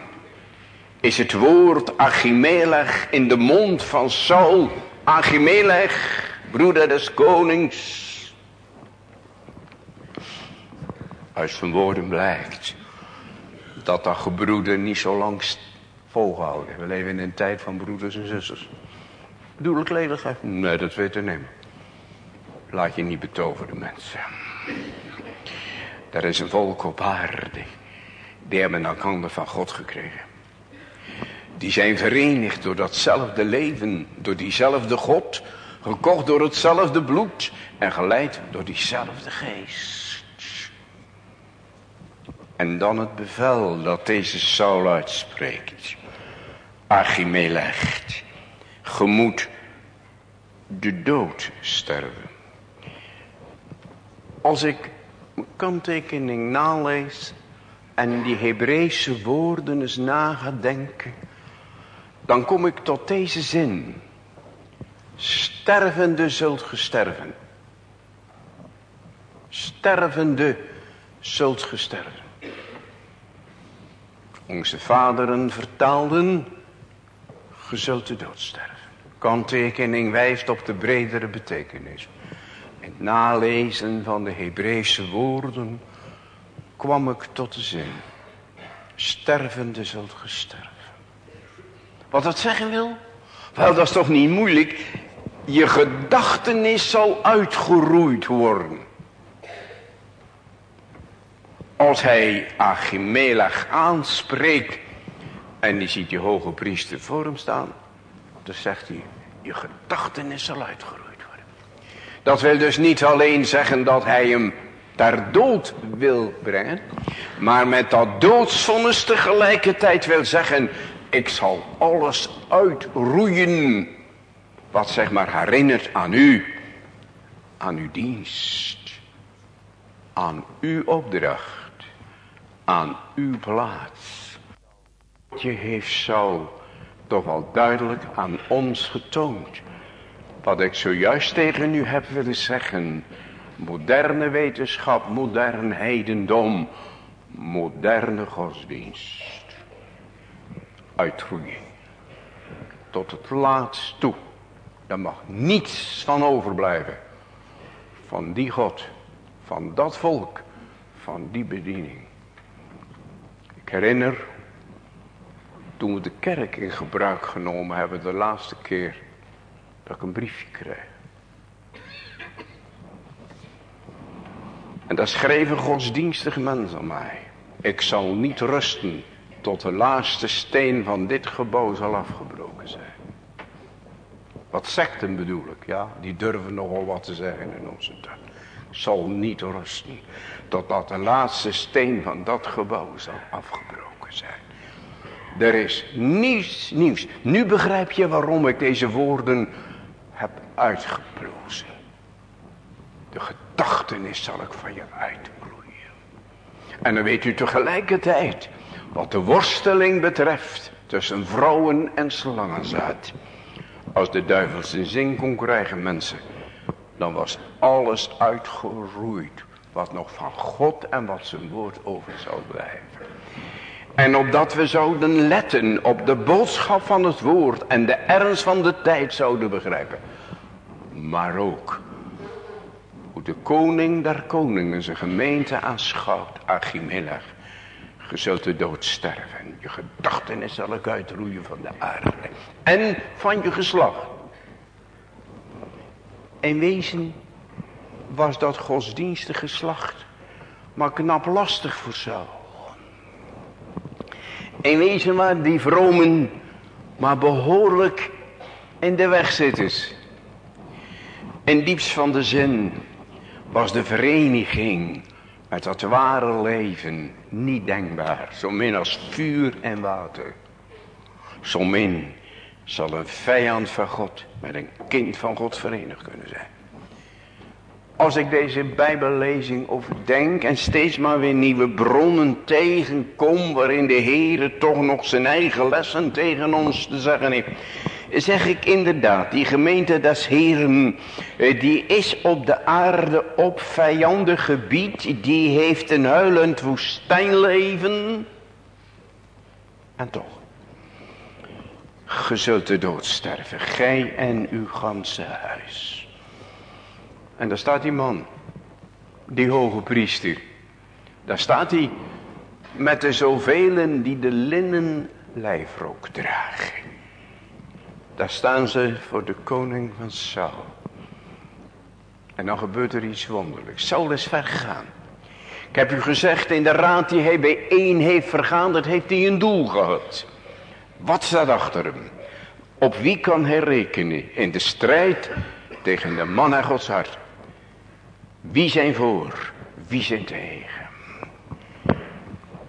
is het woord Achimelech in de mond van Saul. Achimelech, broeder des konings. Uit zijn woorden blijkt dat dat gebroeder niet zo lang volgehouden. We leven in een tijd van broeders en zusters. Ik ledigheid? Nee, dat weet ik niet. Laat je niet betoveren, mensen. Er is een volk op aarde. Die hebben een handen van God gekregen. Die zijn verenigd door datzelfde leven. Door diezelfde God. Gekocht door hetzelfde bloed. En geleid door diezelfde geest. En dan het bevel dat deze Saul uitspreekt. Achimelech, ge moet de dood sterven. Als ik mijn kanttekening nalees en die Hebreeuwse woorden eens na ga denken, dan kom ik tot deze zin. stervende zult gesterven. Stervende zult gesterven. Onze vaderen vertaalden, ge zult de dood sterven. Kanttekening wijst op de bredere betekenis. Het nalezen van de Hebreeuwse woorden kwam ik tot de zin. Stervende zult gesterven. Wat dat zeggen wil? Wel, dat is toch niet moeilijk. Je gedachtenis zal uitgeroeid worden. Als hij Achimelech aanspreekt en die ziet die hoge priester voor hem staan. Dan zegt hij, je gedachtenis zal uitgeroeid worden. Dat wil dus niet alleen zeggen dat hij hem ter dood wil brengen. Maar met dat doodsvonnis tegelijkertijd wil zeggen, ik zal alles uitroeien. Wat zeg maar herinnert aan u. Aan uw dienst. Aan uw opdracht. Aan uw plaats. Je heeft zo toch wel duidelijk aan ons getoond. Wat ik zojuist tegen u heb willen zeggen. Moderne wetenschap, modern heidendom, moderne godsdienst. Uitgroeien. Tot het laatst toe. Daar mag niets van overblijven. Van die God, van dat volk, van die bediening. Herinner toen we de kerk in gebruik genomen hebben de laatste keer dat ik een briefje kreeg. En daar schreef een godsdienstige mens aan mij. Ik zal niet rusten tot de laatste steen van dit gebouw zal afgebroken zijn. Wat secten bedoel ik, ja. Die durven nogal wat te zeggen in onze tijd. Zal niet rusten totdat de laatste steen van dat gebouw zal afgebroken zijn. Er is niets nieuws. Nu begrijp je waarom ik deze woorden heb uitgeplozen. De gedachtenis zal ik van je uitbloeien. En dan weet u tegelijkertijd wat de worsteling betreft tussen vrouwen en slangenzaad. Als de duivel zijn zin kon krijgen mensen, dan was alles uitgeroeid wat nog van God en wat zijn woord over zou blijven. En opdat we zouden letten op de boodschap van het woord en de ernst van de tijd zouden begrijpen. Maar ook hoe de koning der koningen zijn gemeente aanschouwt, Achimelech. Je zult de dood sterven. Je gedachtenis zal ik uitroeien van de aarde. En van je geslacht. In wezen was dat godsdienstige geslacht maar knap lastig voor Saul. In wezen maar die vromen maar behoorlijk in de weg zitten. In diepst van de zin was de vereniging met dat ware leven niet denkbaar. Zo min als vuur en water. Zo min zal een vijand van God met een kind van God verenigd kunnen zijn. Als ik deze bijbellezing overdenk en steeds maar weer nieuwe bronnen tegenkom waarin de Heer toch nog zijn eigen lessen tegen ons te zeggen heeft. Zeg ik inderdaad, die gemeente des Heren, eh, die is op de aarde op vijandig gebied, die heeft een huilend woestijnleven. En toch, ge zult de dood sterven, gij en uw ganse huis. En daar staat die man. Die hoge priester. Daar staat hij. Met de zoveel die de linnen lijfrok dragen. Daar staan ze voor de koning van Saul. En dan gebeurt er iets wonderlijks. Saul is vergaan. Ik heb u gezegd, in de raad die hij bij één heeft vergaan, dat heeft hij een doel gehad. Wat staat achter hem? Op wie kan hij rekenen in de strijd tegen de man naar Gods hart? Wie zijn voor, wie zijn tegen.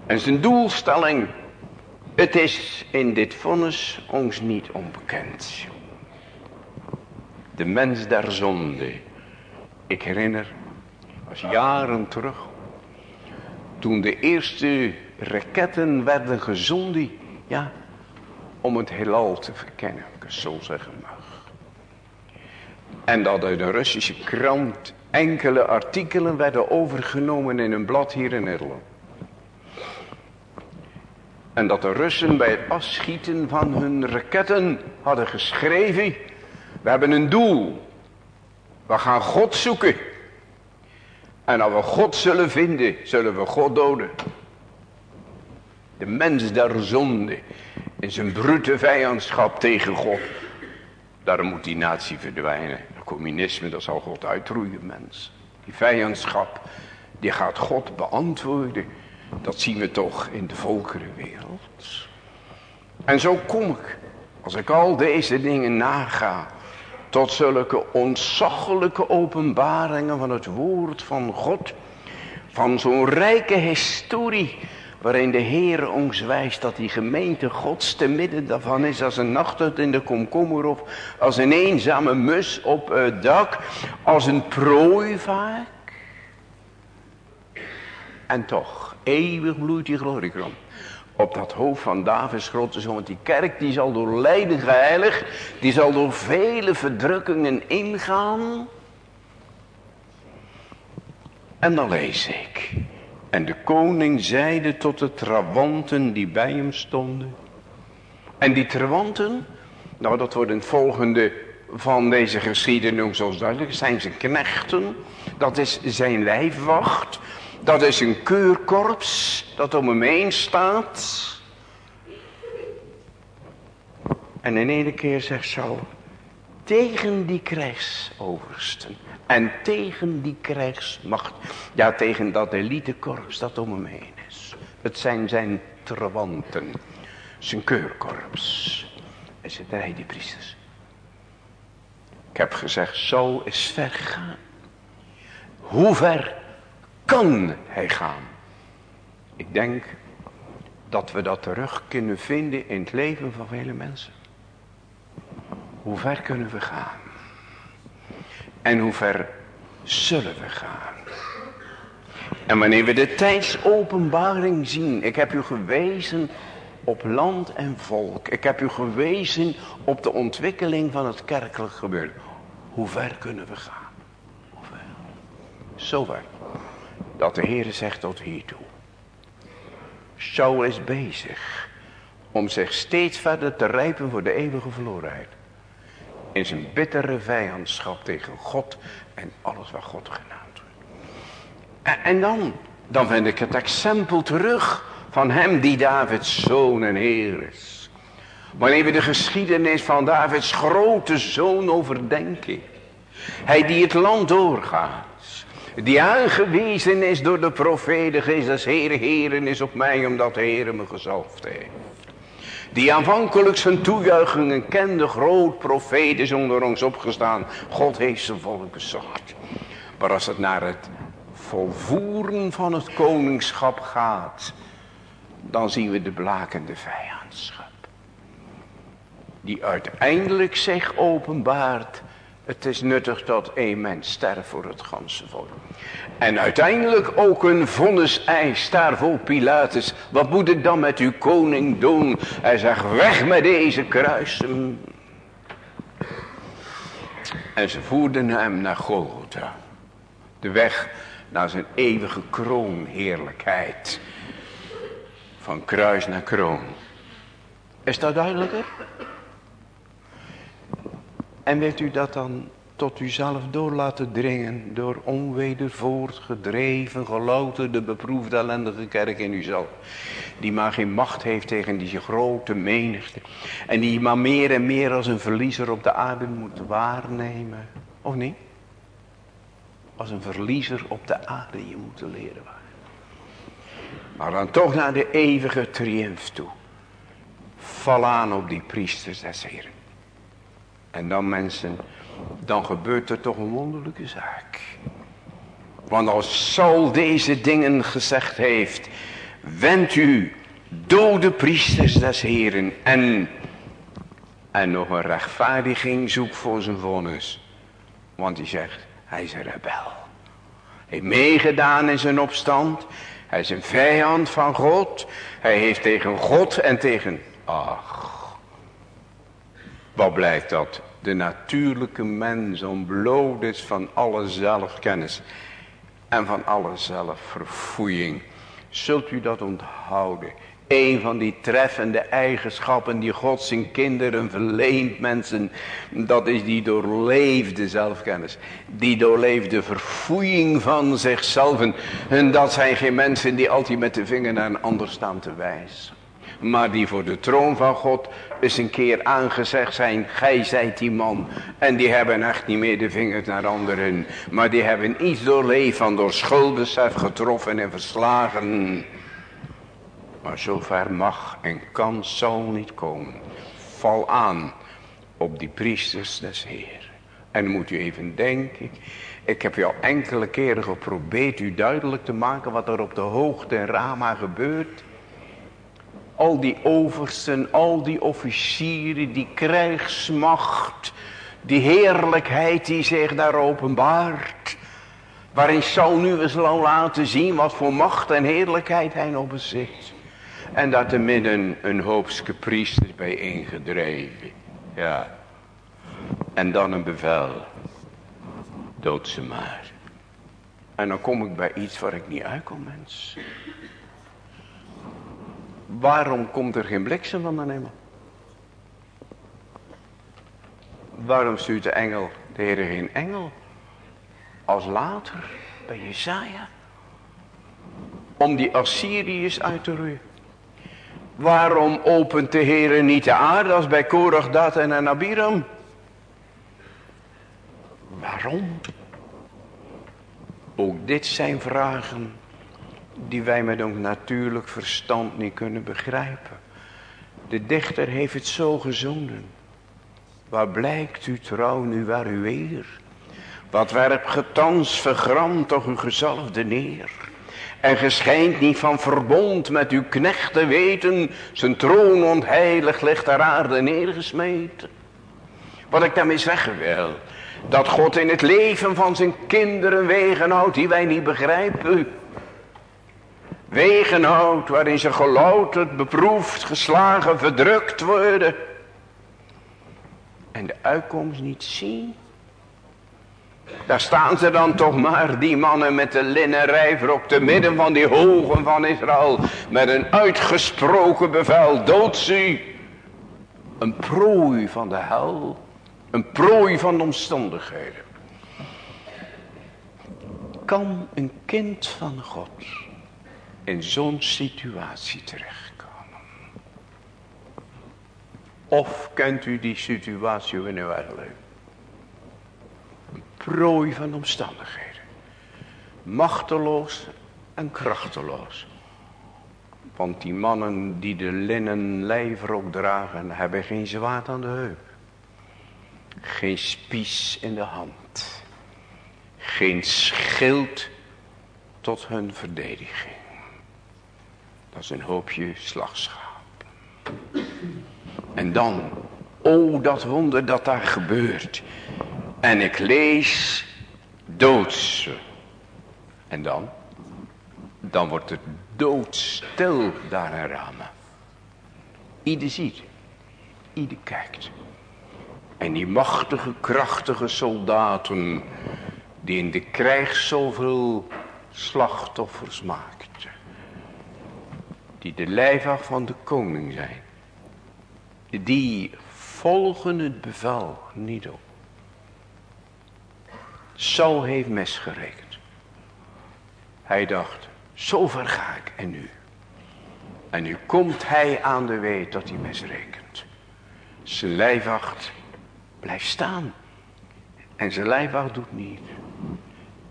En zijn doelstelling, het is in dit vonnis ons niet onbekend. De mens der zonde. Ik herinner, was jaren terug, toen de eerste raketten werden gezonden, ja, om het heelal te verkennen, ik het zo zeggen mag. En dat uit een Russische krant enkele artikelen werden overgenomen in een blad hier in Nederland. En dat de Russen bij het afschieten van hun raketten hadden geschreven. We hebben een doel. We gaan God zoeken. En als we God zullen vinden, zullen we God doden. De mens der zonde in zijn brute vijandschap tegen God. Daarom moet die natie verdwijnen. Het communisme, dat zal God uitroeien, mens. Die vijandschap, die gaat God beantwoorden. Dat zien we toch in de volkerenwereld. En zo kom ik, als ik al deze dingen naga, tot zulke ontzaglijke openbaringen van het woord van God. Van zo'n rijke historie waarin de Heer ons wijst dat die gemeente Gods te midden daarvan is als een nachthut in de komkommer of als een eenzame mus op het dak, als een prooi vaak. En toch, eeuwig bloeit die gloriekram op dat hoofd van Davids grote zoon. Want die kerk die zal door lijden geheiligd, die zal door vele verdrukkingen ingaan. En dan lees ik. En de koning zeide tot de trawanten die bij hem stonden. En die trawanten, nou dat wordt het volgende van deze geschiedenis ons duidelijk, zijn zijn knechten. Dat is zijn lijfwacht. Dat is een keurkorps dat om hem heen staat. En in ene keer zegt Saul, tegen die krijgsoversten en tegen die krijgsmacht, ja tegen dat elitekorps dat om hem heen is. Het zijn zijn trawanten, zijn keurkorps en zijn die priesters. Ik heb gezegd, Saul is ver gegaan. Hoe ver kan hij gaan? Ik denk dat we dat terug kunnen vinden in het leven van vele mensen. Hoe ver kunnen we gaan? En hoe ver zullen we gaan? En wanneer we de tijdsopenbaring zien. Ik heb u gewezen op land en volk. Ik heb u gewezen op de ontwikkeling van het kerkelijk gebeuren. Hoe ver kunnen we gaan? Hoe ver? Zo ver. Dat de Heer zegt tot hiertoe. Zo is bezig om zich steeds verder te rijpen voor de eeuwige verlorenheid. In zijn bittere vijandschap tegen God en alles wat God genaamd wordt. En, dan, dan vind ik het exempel terug van hem die Davids zoon en heer is. Wanneer we de geschiedenis van Davids grote zoon overdenken. Hij die het land doorgaat. Die aangewezen is door de profeten, Jezus, Heer, Heeren is op mij, omdat de Heer me gezalfd heeft. Die aanvankelijk zijn toejuichingen kende, groot profeet is onder ons opgestaan. God heeft zijn volk bezocht. Maar als het naar het volvoeren van het koningschap gaat, dan zien we de blakende vijandschap. Die uiteindelijk zich openbaart het is nuttig dat één mens sterft voor het ganse volk. En uiteindelijk ook een vonnis eist daarvoor Pilatus. Wat moet ik dan met uw koning doen? Hij zegt weg met deze kruisen. En ze voerden hem naar Golgotha. De weg naar zijn eeuwige kroonheerlijkheid. Van kruis naar kroon. Is dat duidelijker? En wilt u dat dan tot uzelf door laten dringen, door onweder voortgedreven, gelouterde, beproefde, ellendige kerk in uzelf. Die maar geen macht heeft tegen die grote menigte. En die maar meer en meer als een verliezer op de aarde moet waarnemen. Of niet? Als een verliezer op de aarde je moet leren waarnemen. Maar dan toch naar de eeuwige triomf toe. Val aan op die priesters des Heren. En dan mensen, dan gebeurt er toch een wonderlijke zaak. Want als Saul deze dingen gezegd heeft, wend u, dode priesters des Heren, en, en nog een rechtvaardiging zoek voor zijn vonnis. Want hij zegt, hij is een rebel. Hij heeft meegedaan in zijn opstand. Hij is een vijand van God. Hij heeft tegen God en tegen, ach, wat blijft dat de natuurlijke mens ontbloot is van alle zelfkennis en van alle zelfverfoeiing. Zult u dat onthouden? Een van die treffende eigenschappen die God zijn kinderen verleent mensen. Dat is die doorleefde zelfkennis. Die doorleefde verfoeiing van zichzelf. En dat zijn geen mensen die altijd met de vinger naar een ander staan te wijzen. Maar die voor de troon van God eens een keer aangezegd zijn. Gij zijt die man. En die hebben echt niet meer de vingers naar anderen. Maar die hebben iets doorleefd van door schuldbesef getroffen en verslagen. Maar zover mag en kan zal niet komen. Val aan op die priesters des Heer. En moet u even denken. Ik heb u al enkele keren geprobeerd u duidelijk te maken wat er op de hoogte in Rama gebeurt. Al die oversten, al die officieren, die krijgsmacht, die heerlijkheid die zich daar openbaart. Waarin zal nu eens laten zien wat voor macht en heerlijkheid hij nog bezit. En dat te midden een hoopske priesters bijeengedreven. Ja. En dan een bevel. Dood ze maar. En dan kom ik bij iets waar ik niet uitkom mens. Waarom komt er geen bliksem van de hemel? Waarom stuurt de engel, de Heer geen engel? Als later bij Jezaja. Om die Assyriërs uit te roeien. Waarom opent de Heer niet de aarde als bij Korach, Datan en Abiram? Waarom? Ook dit zijn vragen die wij met ons natuurlijk verstand niet kunnen begrijpen. De dichter heeft het zo gezongen. Waar blijkt u trouw nu waar u weer? Wat werp getans vergram toch uw gezalfde neer? En geschijnt niet van verbond met uw knechten weten, zijn troon ontheilig ligt ter aarde neergesmeten. Wat ik daarmee zeggen wil, dat God in het leven van zijn kinderen wegen houdt die wij niet begrijpen. Wegen houdt waarin ze gelouterd, beproefd, geslagen, verdrukt worden. En de uitkomst niet zien. Daar staan ze dan toch maar, die mannen met de linnen rijvrok, te midden van die hogen van Israël, met een uitgesproken bevel, dood. Een prooi van de hel, een prooi van de omstandigheden. Kan een kind van God in zo'n situatie terechtkomen? Of kent u die situatie in uw eigen leven? prooi van omstandigheden. Machteloos en krachteloos. Want die mannen die de linnen lijfrok dragen, hebben geen zwaard aan de heup. Geen spies in de hand. Geen schild tot hun verdediging. Dat is een hoopje slagschaap. En dan, o dat wonder dat daar gebeurt. En ik lees doodse. En dan? Dan wordt het doodstil daar in ramen. Ieder ziet. Ieder kijkt. En die machtige, krachtige soldaten. Die in de krijg zoveel slachtoffers maakten. Die de lijfwacht van de koning zijn. Die volgen het bevel niet op. Saul heeft mesgerekend. Hij dacht, zover ga ik en nu. En nu komt hij aan de weet dat hij mesrekent. Zijn lijfwacht blijft staan. En zijn lijfwacht doet niet.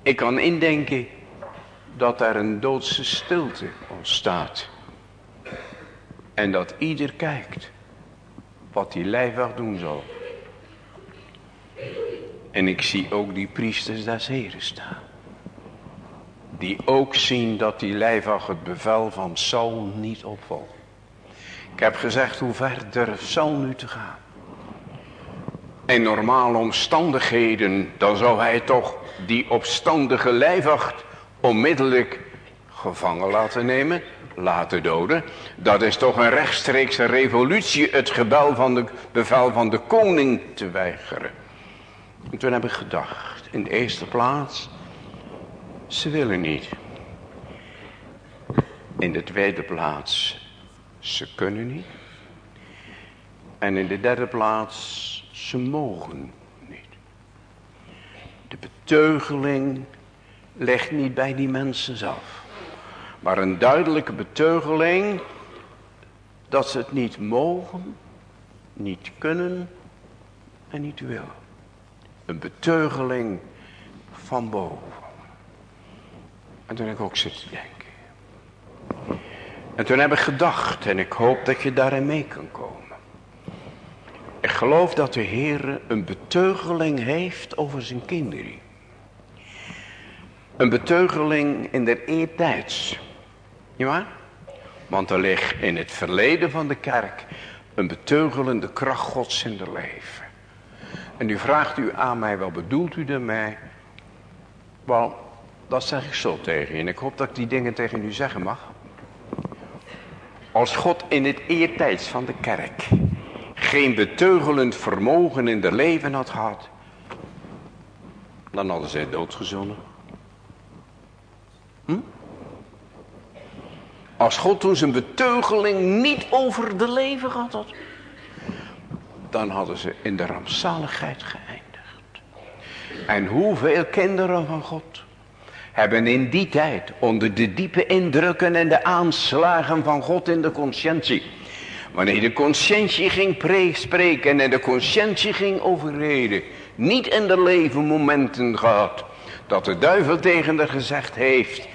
Ik kan indenken dat er een doodse stilte ontstaat. En dat ieder kijkt wat die lijfwacht doen zal. En ik zie ook die priesters des Heren staan. Die ook zien dat die lijfwacht het bevel van Saul niet opvolgt. Ik heb gezegd hoe ver durft Saul nu te gaan. In normale omstandigheden, dan zou hij toch die opstandige lijfwacht onmiddellijk gevangen laten nemen. Laten doden. Dat is toch een rechtstreekse revolutie, het gebel van de, bevel van de koning te weigeren. En toen heb ik gedacht, in de eerste plaats, ze willen niet. In de tweede plaats, ze kunnen niet. En in de derde plaats, ze mogen niet. De beteugeling ligt niet bij die mensen zelf. Maar een duidelijke beteugeling dat ze het niet mogen, niet kunnen en niet willen. Een beteugeling van boven. En toen heb ik ook zitten denken. En toen heb ik gedacht en ik hoop dat je daarin mee kan komen. Ik geloof dat de Heer een beteugeling heeft over zijn kinderen. Een beteugeling in de eertijds. Ja? Want er ligt in het verleden van de kerk een beteugelende kracht gods in de leven. En nu vraagt u aan mij, wat bedoelt u ermee? Wel, dat zeg ik zo tegen je. En ik hoop dat ik die dingen tegen u zeggen mag. Als God in het eertijds van de kerk geen beteugelend vermogen in de leven had gehad, dan hadden zij doodgezonnen. Hm? Als God toen zijn beteugeling niet over de leven had, dan hadden ze in de rampzaligheid geëindigd. En hoeveel kinderen van God hebben in die tijd onder de diepe indrukken en de aanslagen van God in de conscientie. Wanneer de conscientie ging spreken en de conscientie ging overreden. Niet in de leven momenten gehad. Dat de duivel tegen haar gezegd heeft.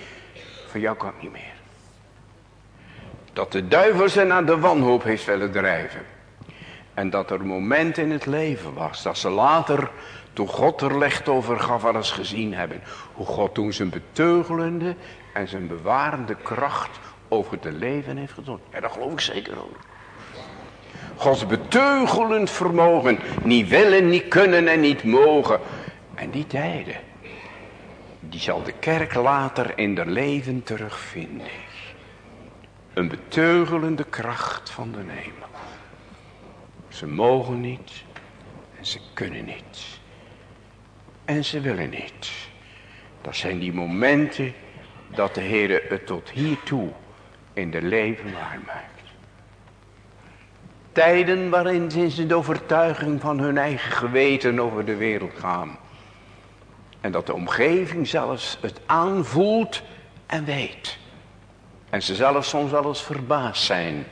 Voor jou kan niet meer. Dat de duivel ze naar de wanhoop heeft willen drijven. En dat er momenten in het leven was. Dat ze later toen God er licht over gaf eens gezien hebben. Hoe God toen zijn beteugelende en zijn bewarende kracht over het leven heeft gedaan. Ja, daar geloof ik zeker over. Gods beteugelend vermogen. Niet willen, niet kunnen en niet mogen. En die tijden. Die zal de kerk later in haar leven terugvinden. Een beteugelende kracht van de hemel. Ze mogen niet en ze kunnen niet. En ze willen niet. Dat zijn die momenten dat de Heer het tot hiertoe in de leven waarmaakt. Tijden waarin ze de overtuiging van hun eigen geweten over de wereld gaan. En dat de omgeving zelfs het aanvoelt en weet. En ze zelfs soms wel eens verbaasd zijn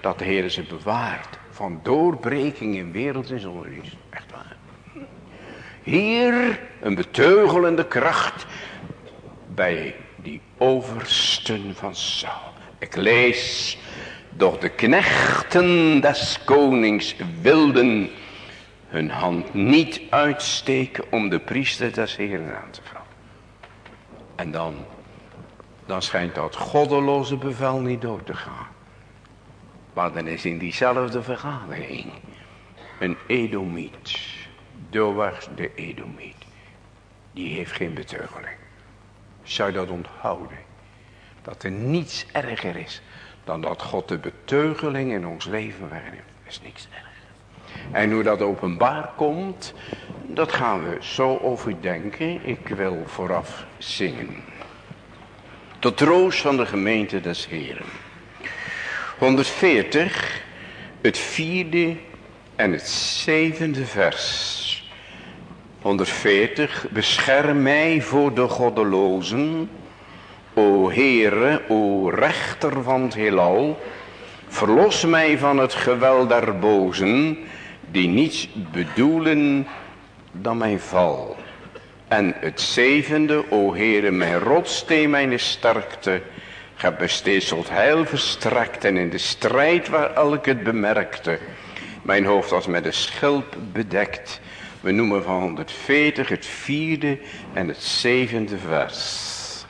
dat de Heer ze bewaart van doorbreking in wereld en zonneries. Echt waar. Hier een beteugelende kracht bij die oversten van Saul. Ik lees, doch de knechten des konings wilden hun hand niet uitsteken om de priester des heren aan te vallen. En dan, dan schijnt dat goddeloze bevel niet door te gaan. Maar dan is in diezelfde vergadering een Edomiet Doorwaarts de Edomiet. Die heeft geen beteugeling. Zou dat onthouden? Dat er niets erger is dan dat God de beteugeling in ons leven wegneemt. Er is niks erger. En hoe dat openbaar komt, dat gaan we zo overdenken. Ik wil vooraf zingen. Tot troost van de gemeente des Heren. 140, het vierde en het zevende vers. 140. Bescherm mij voor de goddelozen. O Heere, o rechter van het heelal. Verlos mij van het geweld der bozen. Die niets bedoelen dan mijn val. En het zevende, o Heere, mijn rotsteen, mijn sterkte. Heb me steeds tot heil verstrekt en in de strijd waar elk het bemerkte. Mijn hoofd was met een schilp bedekt. We noemen van 140 het vierde en het zevende vers.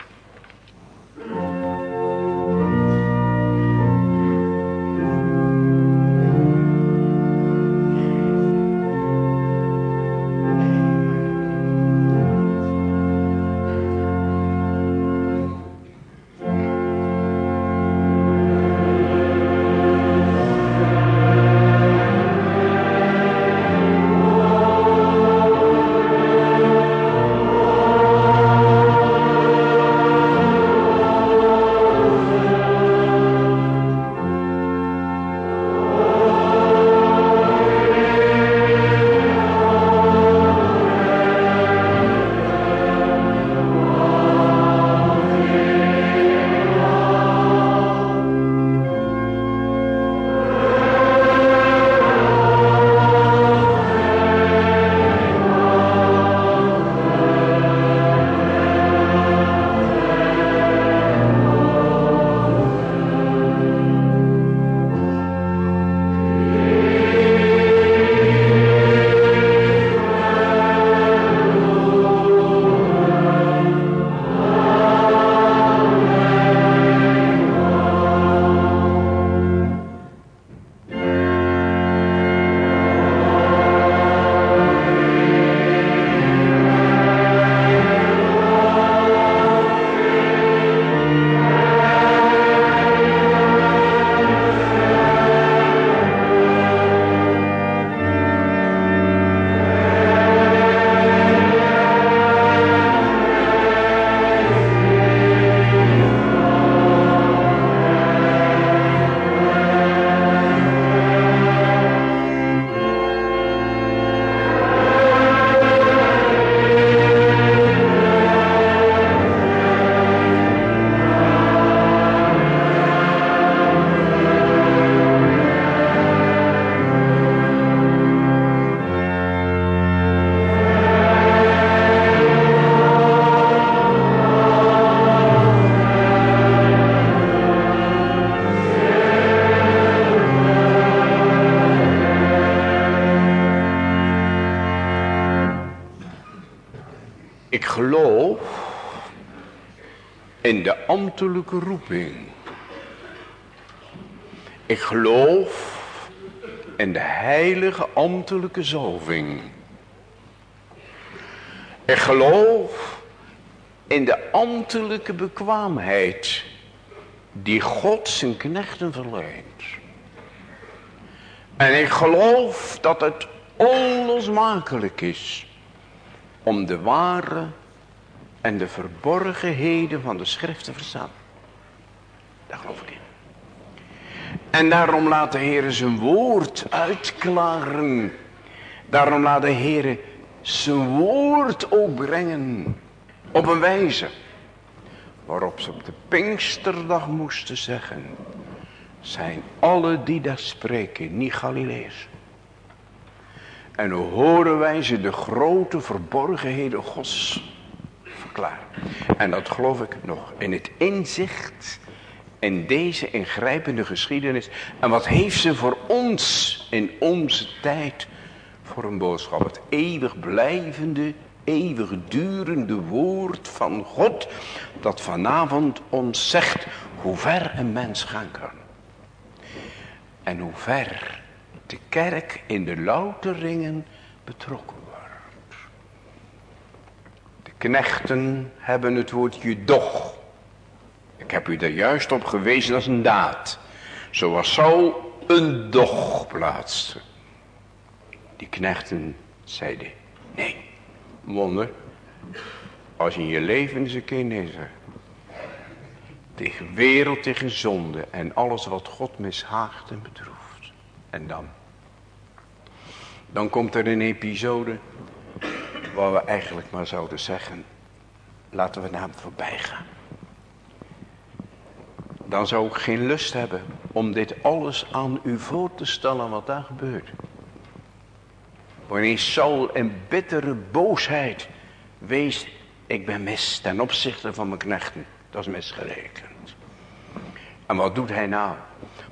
Ambtelijke roeping. Ik geloof in de heilige ambtelijke zalving. Ik geloof in de ambtelijke bekwaamheid die God zijn knechten verleent. En ik geloof dat het onlosmakelijk is om de ware en de verborgenheden van de schrift te verstaan. Daar geloof ik in. En daarom laat de Heer zijn woord uitklaren. Daarom laat de Heer zijn woord ook brengen. Op een wijze waarop ze op de Pinksterdag moesten zeggen. Zijn alle die daar spreken niet Galileërs. En horen wij ze de grote verborgenheden gods En dat geloof ik nog in het inzicht in deze ingrijpende geschiedenis. En wat heeft ze voor ons in onze tijd voor een boodschap? Het eeuwig blijvende, eeuwig durende woord van God. Dat vanavond ons zegt hoe ver een mens gaan kan. En hoe ver de kerk in de louteringen betrokken knechten hebben het woordje doch. Ik heb u daar juist op gewezen als een daad. Zoals zo een doch plaatste. Die knechten zeiden, nee, wonder. Als je in je leven eens een keer. Tegen wereld, tegen zonde en alles wat God mishaagt en bedroeft. En dan dan komt er een episode waar we eigenlijk maar zouden zeggen, laten we naar hem voorbij gaan. Dan zou ik geen lust hebben om dit alles aan u voor te stellen wat daar gebeurt. Wanneer Saul in bittere boosheid wees, ik ben mis ten opzichte van mijn knechten. Dat is misgerekend. En wat doet hij nou?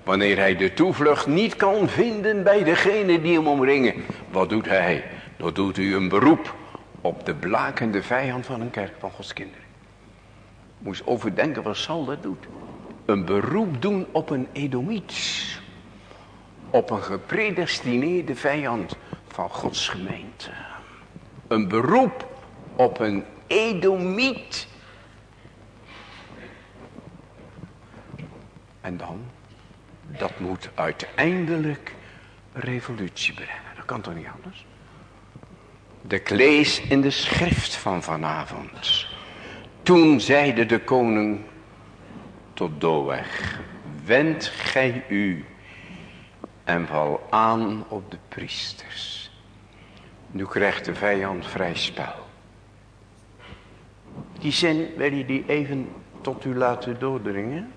Wanneer hij de toevlucht niet kan vinden bij degene die hem omringen. Wat doet hij? Dan doet u een beroep op de blakende vijand van een kerk van Gods kinderen. Moest overdenken wat Saul dat doet. Een beroep doen op een Edomiet. Op een gepredestineerde vijand van Gods gemeente. Een beroep op een Edomiet. En dan dat moet uiteindelijk revolutie brengen. Dat kan toch niet anders? De lees in de schrift van vanavond. Toen zeide de koning tot Doeg, wend gij u en val aan op de priesters. Nu krijgt de vijand vrij spel. Die zin wil je die even tot u laten doordringen.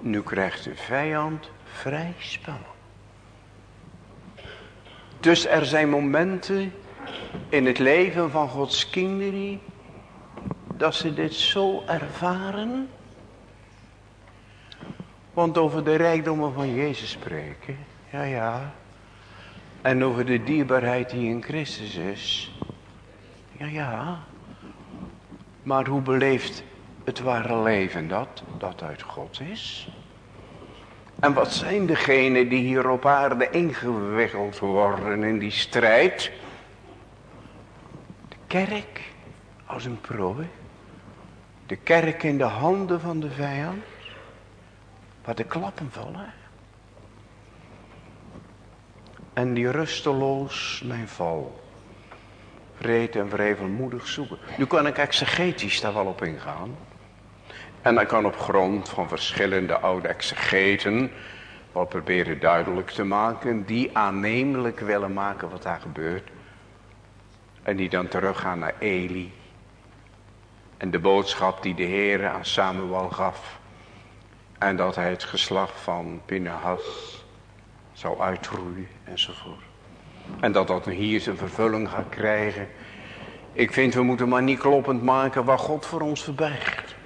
Nu krijgt de vijand vrij spel. Dus er zijn momenten in het leven van Gods kinderen dat ze dit zo ervaren. Want over de rijkdommen van Jezus spreken, ja ja. En over de dierbaarheid die in Christus is, ja ja. Maar hoe beleeft het ware leven dat, dat uit God is. En wat zijn degenen die hier op aarde ingewikkeld worden in die strijd? De kerk als een prooi. De kerk in de handen van de vijand. Waar de klappen vallen. En die rusteloos mijn val. Vreed en vrevelmoedig zoeken. Nu kan ik exegetisch daar wel op ingaan. En dan kan op grond van verschillende oude exegeten wat proberen duidelijk te maken. Die aannemelijk willen maken wat daar gebeurt. En die dan teruggaan naar Eli. En de boodschap die de Heer aan Samuel gaf. En dat hij het geslacht van Pinehas zou uitroeien enzovoort. En dat dat hier zijn vervulling gaat krijgen. Ik vind we moeten maar niet kloppend maken waar God voor ons verbergt.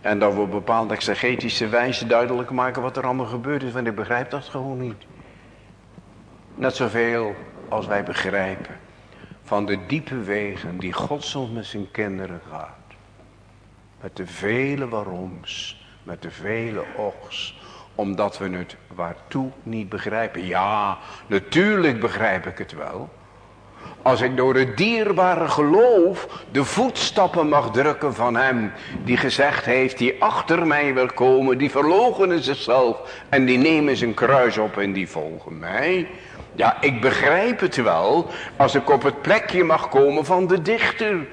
En dat we op bepaalde exegetische wijze duidelijk maken wat er allemaal gebeurd is. Want ik begrijp dat gewoon niet. Net zoveel als wij begrijpen van de diepe wegen die God soms met zijn kinderen gaat. Met de vele waaroms, met de vele ochs, omdat we het waartoe niet begrijpen. Ja, natuurlijk begrijp ik het wel. Als ik door het dierbare geloof de voetstappen mag drukken van hem. Die gezegd heeft, die achter mij wil komen, die verloochenen zichzelf. En die nemen zijn kruis op en die volgen mij. Ja, ik begrijp het wel als ik op het plekje mag komen van de dichter.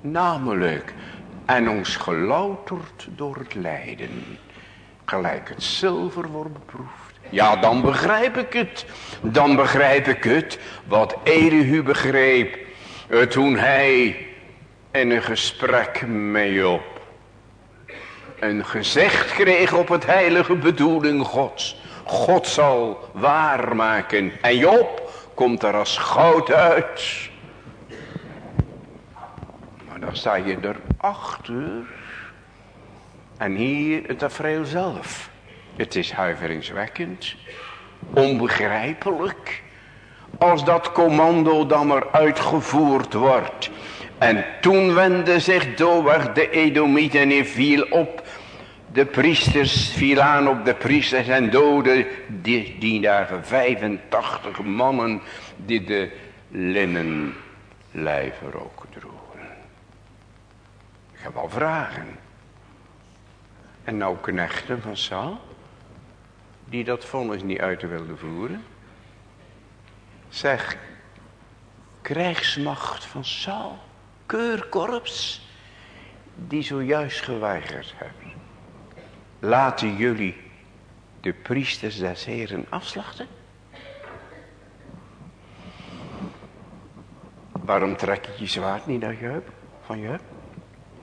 Namelijk, en ons gelouterd door het lijden. Gelijk het zilver wordt beproefd. Ja, dan begrijp ik het. Dan begrijp ik het. Wat Elihu begreep. Eh, toen hij in een gesprek met Job. Een gezegd kreeg op het heilige bedoeling gods. God zal waarmaken. En Job komt er als goud uit. Maar dan sta je erachter. En hier het tafereel zelf. Het is huiveringswekkend. Onbegrijpelijk. Als dat commando dan maar uitgevoerd wordt. En toen wendde zich Doeg de Edomiet en viel op de priesters, viel aan op de priesters en doden die, die daar 85 mannen die de linnen lijven ook droegen. Ik heb al vragen. En nou knechten van Saul die dat vonnis niet uit wilde voeren. Zeg, krijgsmacht van Saul, keurkorps, die zojuist geweigerd hebben. Laten jullie de priesters des heren afslachten? Waarom trek je je zwaard niet uit je heup, van je heup?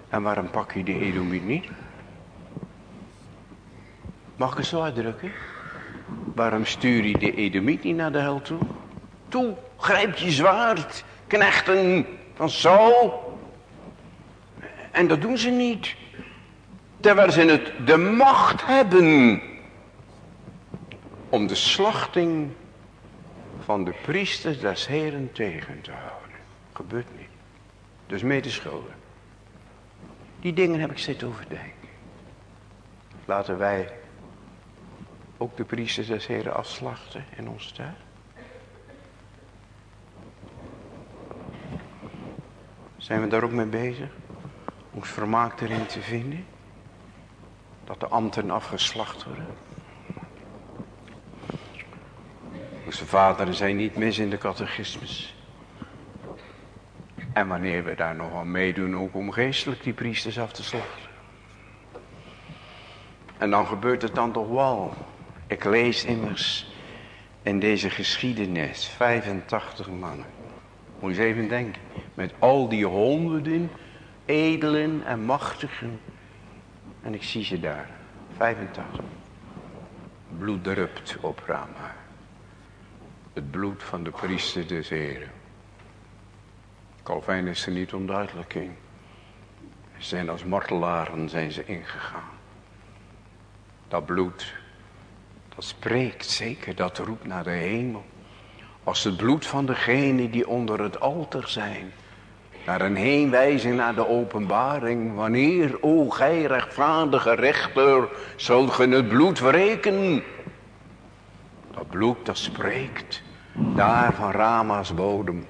En waarom pak je de Edomiet niet? Mag ik het zo uitdrukken? Waarom stuur je de Edomiet niet naar de hel toe? Toe, grijp je zwaard, knechten van Saul. En dat doen ze niet. Terwijl ze het de macht hebben om de slachting van de priesters des heren tegen te houden. Gebeurt niet. Dus mee te schulden. Die dingen heb ik steeds overdenken. Laten wij ook de priesters des heren afslachten in ons tijd? Zijn we daar ook mee bezig? Ons vermaak erin te vinden? Dat de ambten afgeslacht worden? Onze vaderen zijn niet mis in de catechismus. En wanneer we daar nog meedoen, ook om geestelijk die priesters af te slachten. En dan gebeurt het dan toch wel ik lees immers in deze geschiedenis 85 mannen. Moet je eens even denken. Met al die honderden, edelen en machtigen. En ik zie ze daar. 85. Bloed drupt op Rama. Het bloed van de priester des heren. Calvijn is er niet onduidelijk in. Ze zijn als martelaren zijn ze ingegaan. Dat bloed dat spreekt zeker, dat roept naar de hemel. Als het bloed van degenen die onder het altaar zijn. Naar een heenwijzing naar de openbaring. Wanneer, o gij rechtvaardige rechter, zult ge het bloed verrekenen. Dat bloed dat spreekt. Daar van Rama's bodem.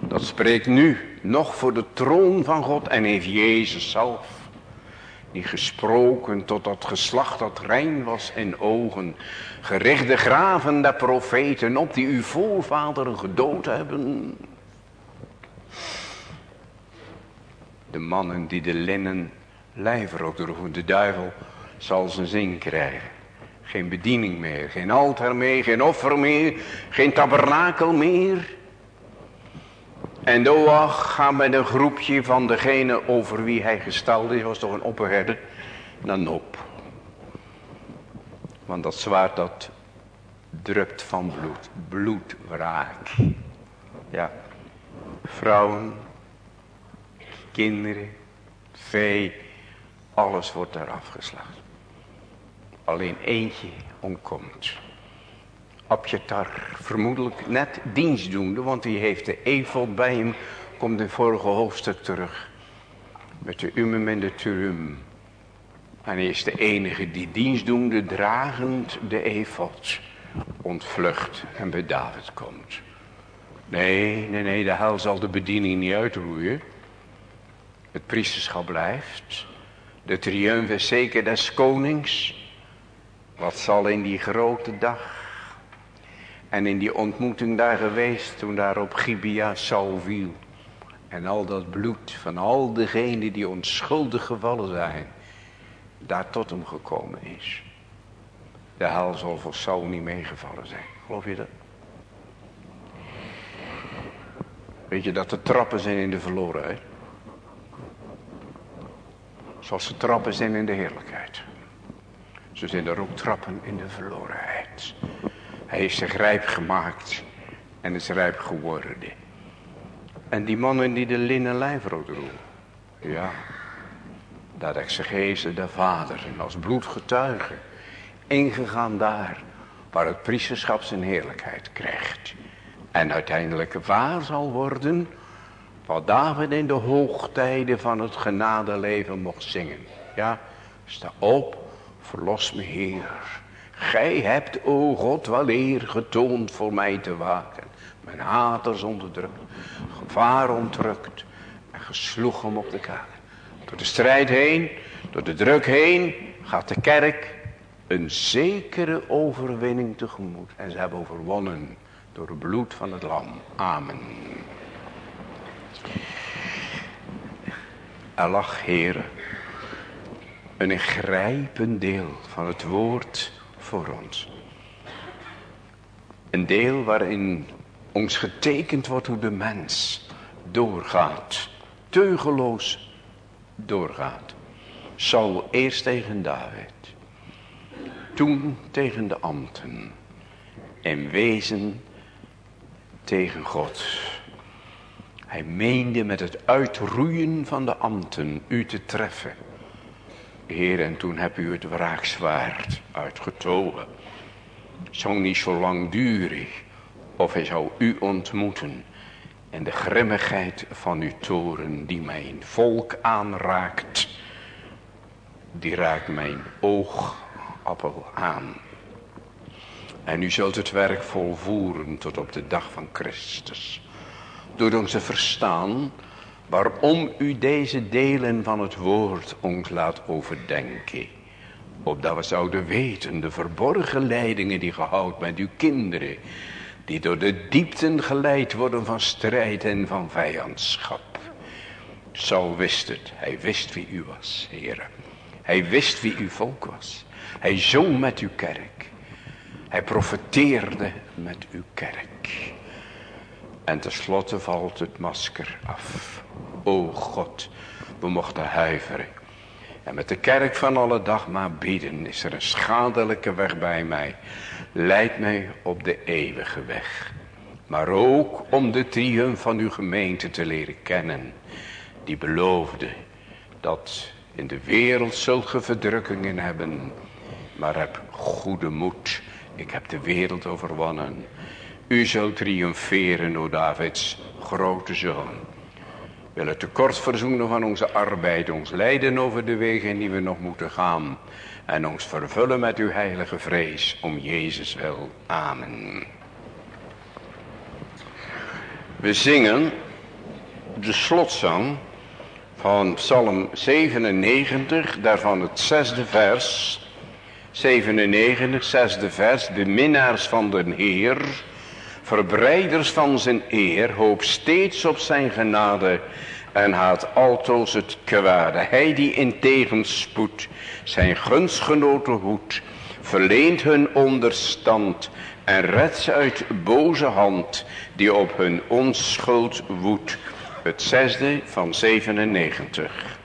Dat spreekt nu nog voor de troon van God en heeft Jezus zelf die gesproken tot dat geslacht dat rein was in ogen. Gericht de graven der profeten op die uw voorvaderen gedood hebben. De mannen die de linnen lijver droegen, de duivel zal zijn zin krijgen. Geen bediening meer, geen altaar meer, geen offer meer, geen tabernakel meer. En Noach gaat met een groepje van degene over wie hij gesteld is, was toch een opperherder, naar op. Want dat zwaard dat drupt van bloed, bloedwraak. Ja, vrouwen, kinderen, vee, alles wordt daar afgeslacht. Alleen eentje omkomt. Abjatar, vermoedelijk net dienstdoende, want die heeft de efod bij hem, komt in het vorige hoofdstuk terug. Met de umum en de turum. En hij is de enige die dienstdoende dragend de efod ontvlucht en bij David komt. Nee, nee, nee, de hel zal de bediening niet uitroeien. Het priesterschap blijft. De triumf is zeker des konings. Wat zal in die grote dag en in die ontmoeting daar geweest toen daar op Gibea Saul viel. En al dat bloed van al degenen die onschuldig gevallen zijn. Daar tot hem gekomen is. De hel zal voor Saul niet meegevallen zijn. Geloof je dat? Weet je dat er trappen zijn in de verlorenheid? Zoals er trappen zijn in de heerlijkheid. Zo zijn er ook trappen in de verlorenheid. Hij is zich rijp gemaakt en is rijp geworden. En die mannen die de linnen lijfrood droegen. Ja, dat exegese de vader en als bloedgetuige ingegaan daar waar het priesterschap zijn heerlijkheid krijgt. En uiteindelijk waar zal worden wat David in de hoogtijden van het genadeleven mocht zingen. Ja, sta op, verlos me Heer. Gij hebt, o God, wel eer getoond voor mij te waken. Mijn haters onderdrukt, gevaar ontrukt en gesloeg hem op de kaken. Door de strijd heen, door de druk heen, gaat de kerk een zekere overwinning tegemoet. En ze hebben overwonnen door het bloed van het lam. Amen. Er lag, heren, een ingrijpend deel van het woord voor ons. Een deel waarin ons getekend wordt hoe de mens doorgaat. Teugeloos doorgaat. Saul eerst tegen David. Toen tegen de ambten. En wezen tegen God. Hij meende met het uitroeien van de ambten u te treffen. Heer, en toen heb u het wraakzwaard uitgetogen. Zou niet zo langdurig, of hij zou u ontmoeten. En de grimmigheid van uw toren die mijn volk aanraakt, die raakt mijn oogappel aan. En u zult het werk volvoeren tot op de dag van Christus. Door ons te verstaan waarom u deze delen van het woord ons laat overdenken. Opdat we zouden weten de verborgen leidingen die gehouden met uw kinderen. Die door de diepten geleid worden van strijd en van vijandschap. Saul wist het. Hij wist wie u was, heren. Hij wist wie uw volk was. Hij zong met uw kerk. Hij profeteerde met uw kerk. En tenslotte valt het masker af. O God, we mochten huiveren. En met de kerk van alle dag maar bieden is er een schadelijke weg bij mij. Leid mij op de eeuwige weg. Maar ook om de triumf van uw gemeente te leren kennen. Die beloofde dat in de wereld zult ge verdrukkingen hebben. Maar heb goede moed. Ik heb de wereld overwonnen. U zult triomferen, o Davids grote zoon. Wil het tekort verzoenen van onze arbeid, ons leiden over de wegen die we nog moeten gaan. En ons vervullen met uw heilige vrees, om Jezus wil. Amen. We zingen de slotzang van Psalm 97, daarvan het zesde vers. 97, zesde vers, de minnaars van den Heer verbreiders van zijn eer, hoop steeds op zijn genade en haat altoos het kwade. Hij die in tegenspoed zijn gunstgenoten hoed, verleent hun onderstand en redt ze uit boze hand die op hun onschuld woedt. Het zesde van 97.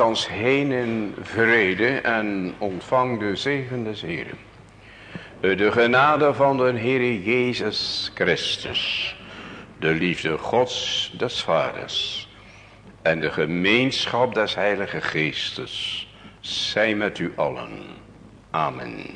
Ons heen in vrede en ontvang de zegen des Heren. De genade van de Heer Jezus Christus, de liefde Gods des Vaders en de gemeenschap des Heilige Geestes, zij met u allen. Amen.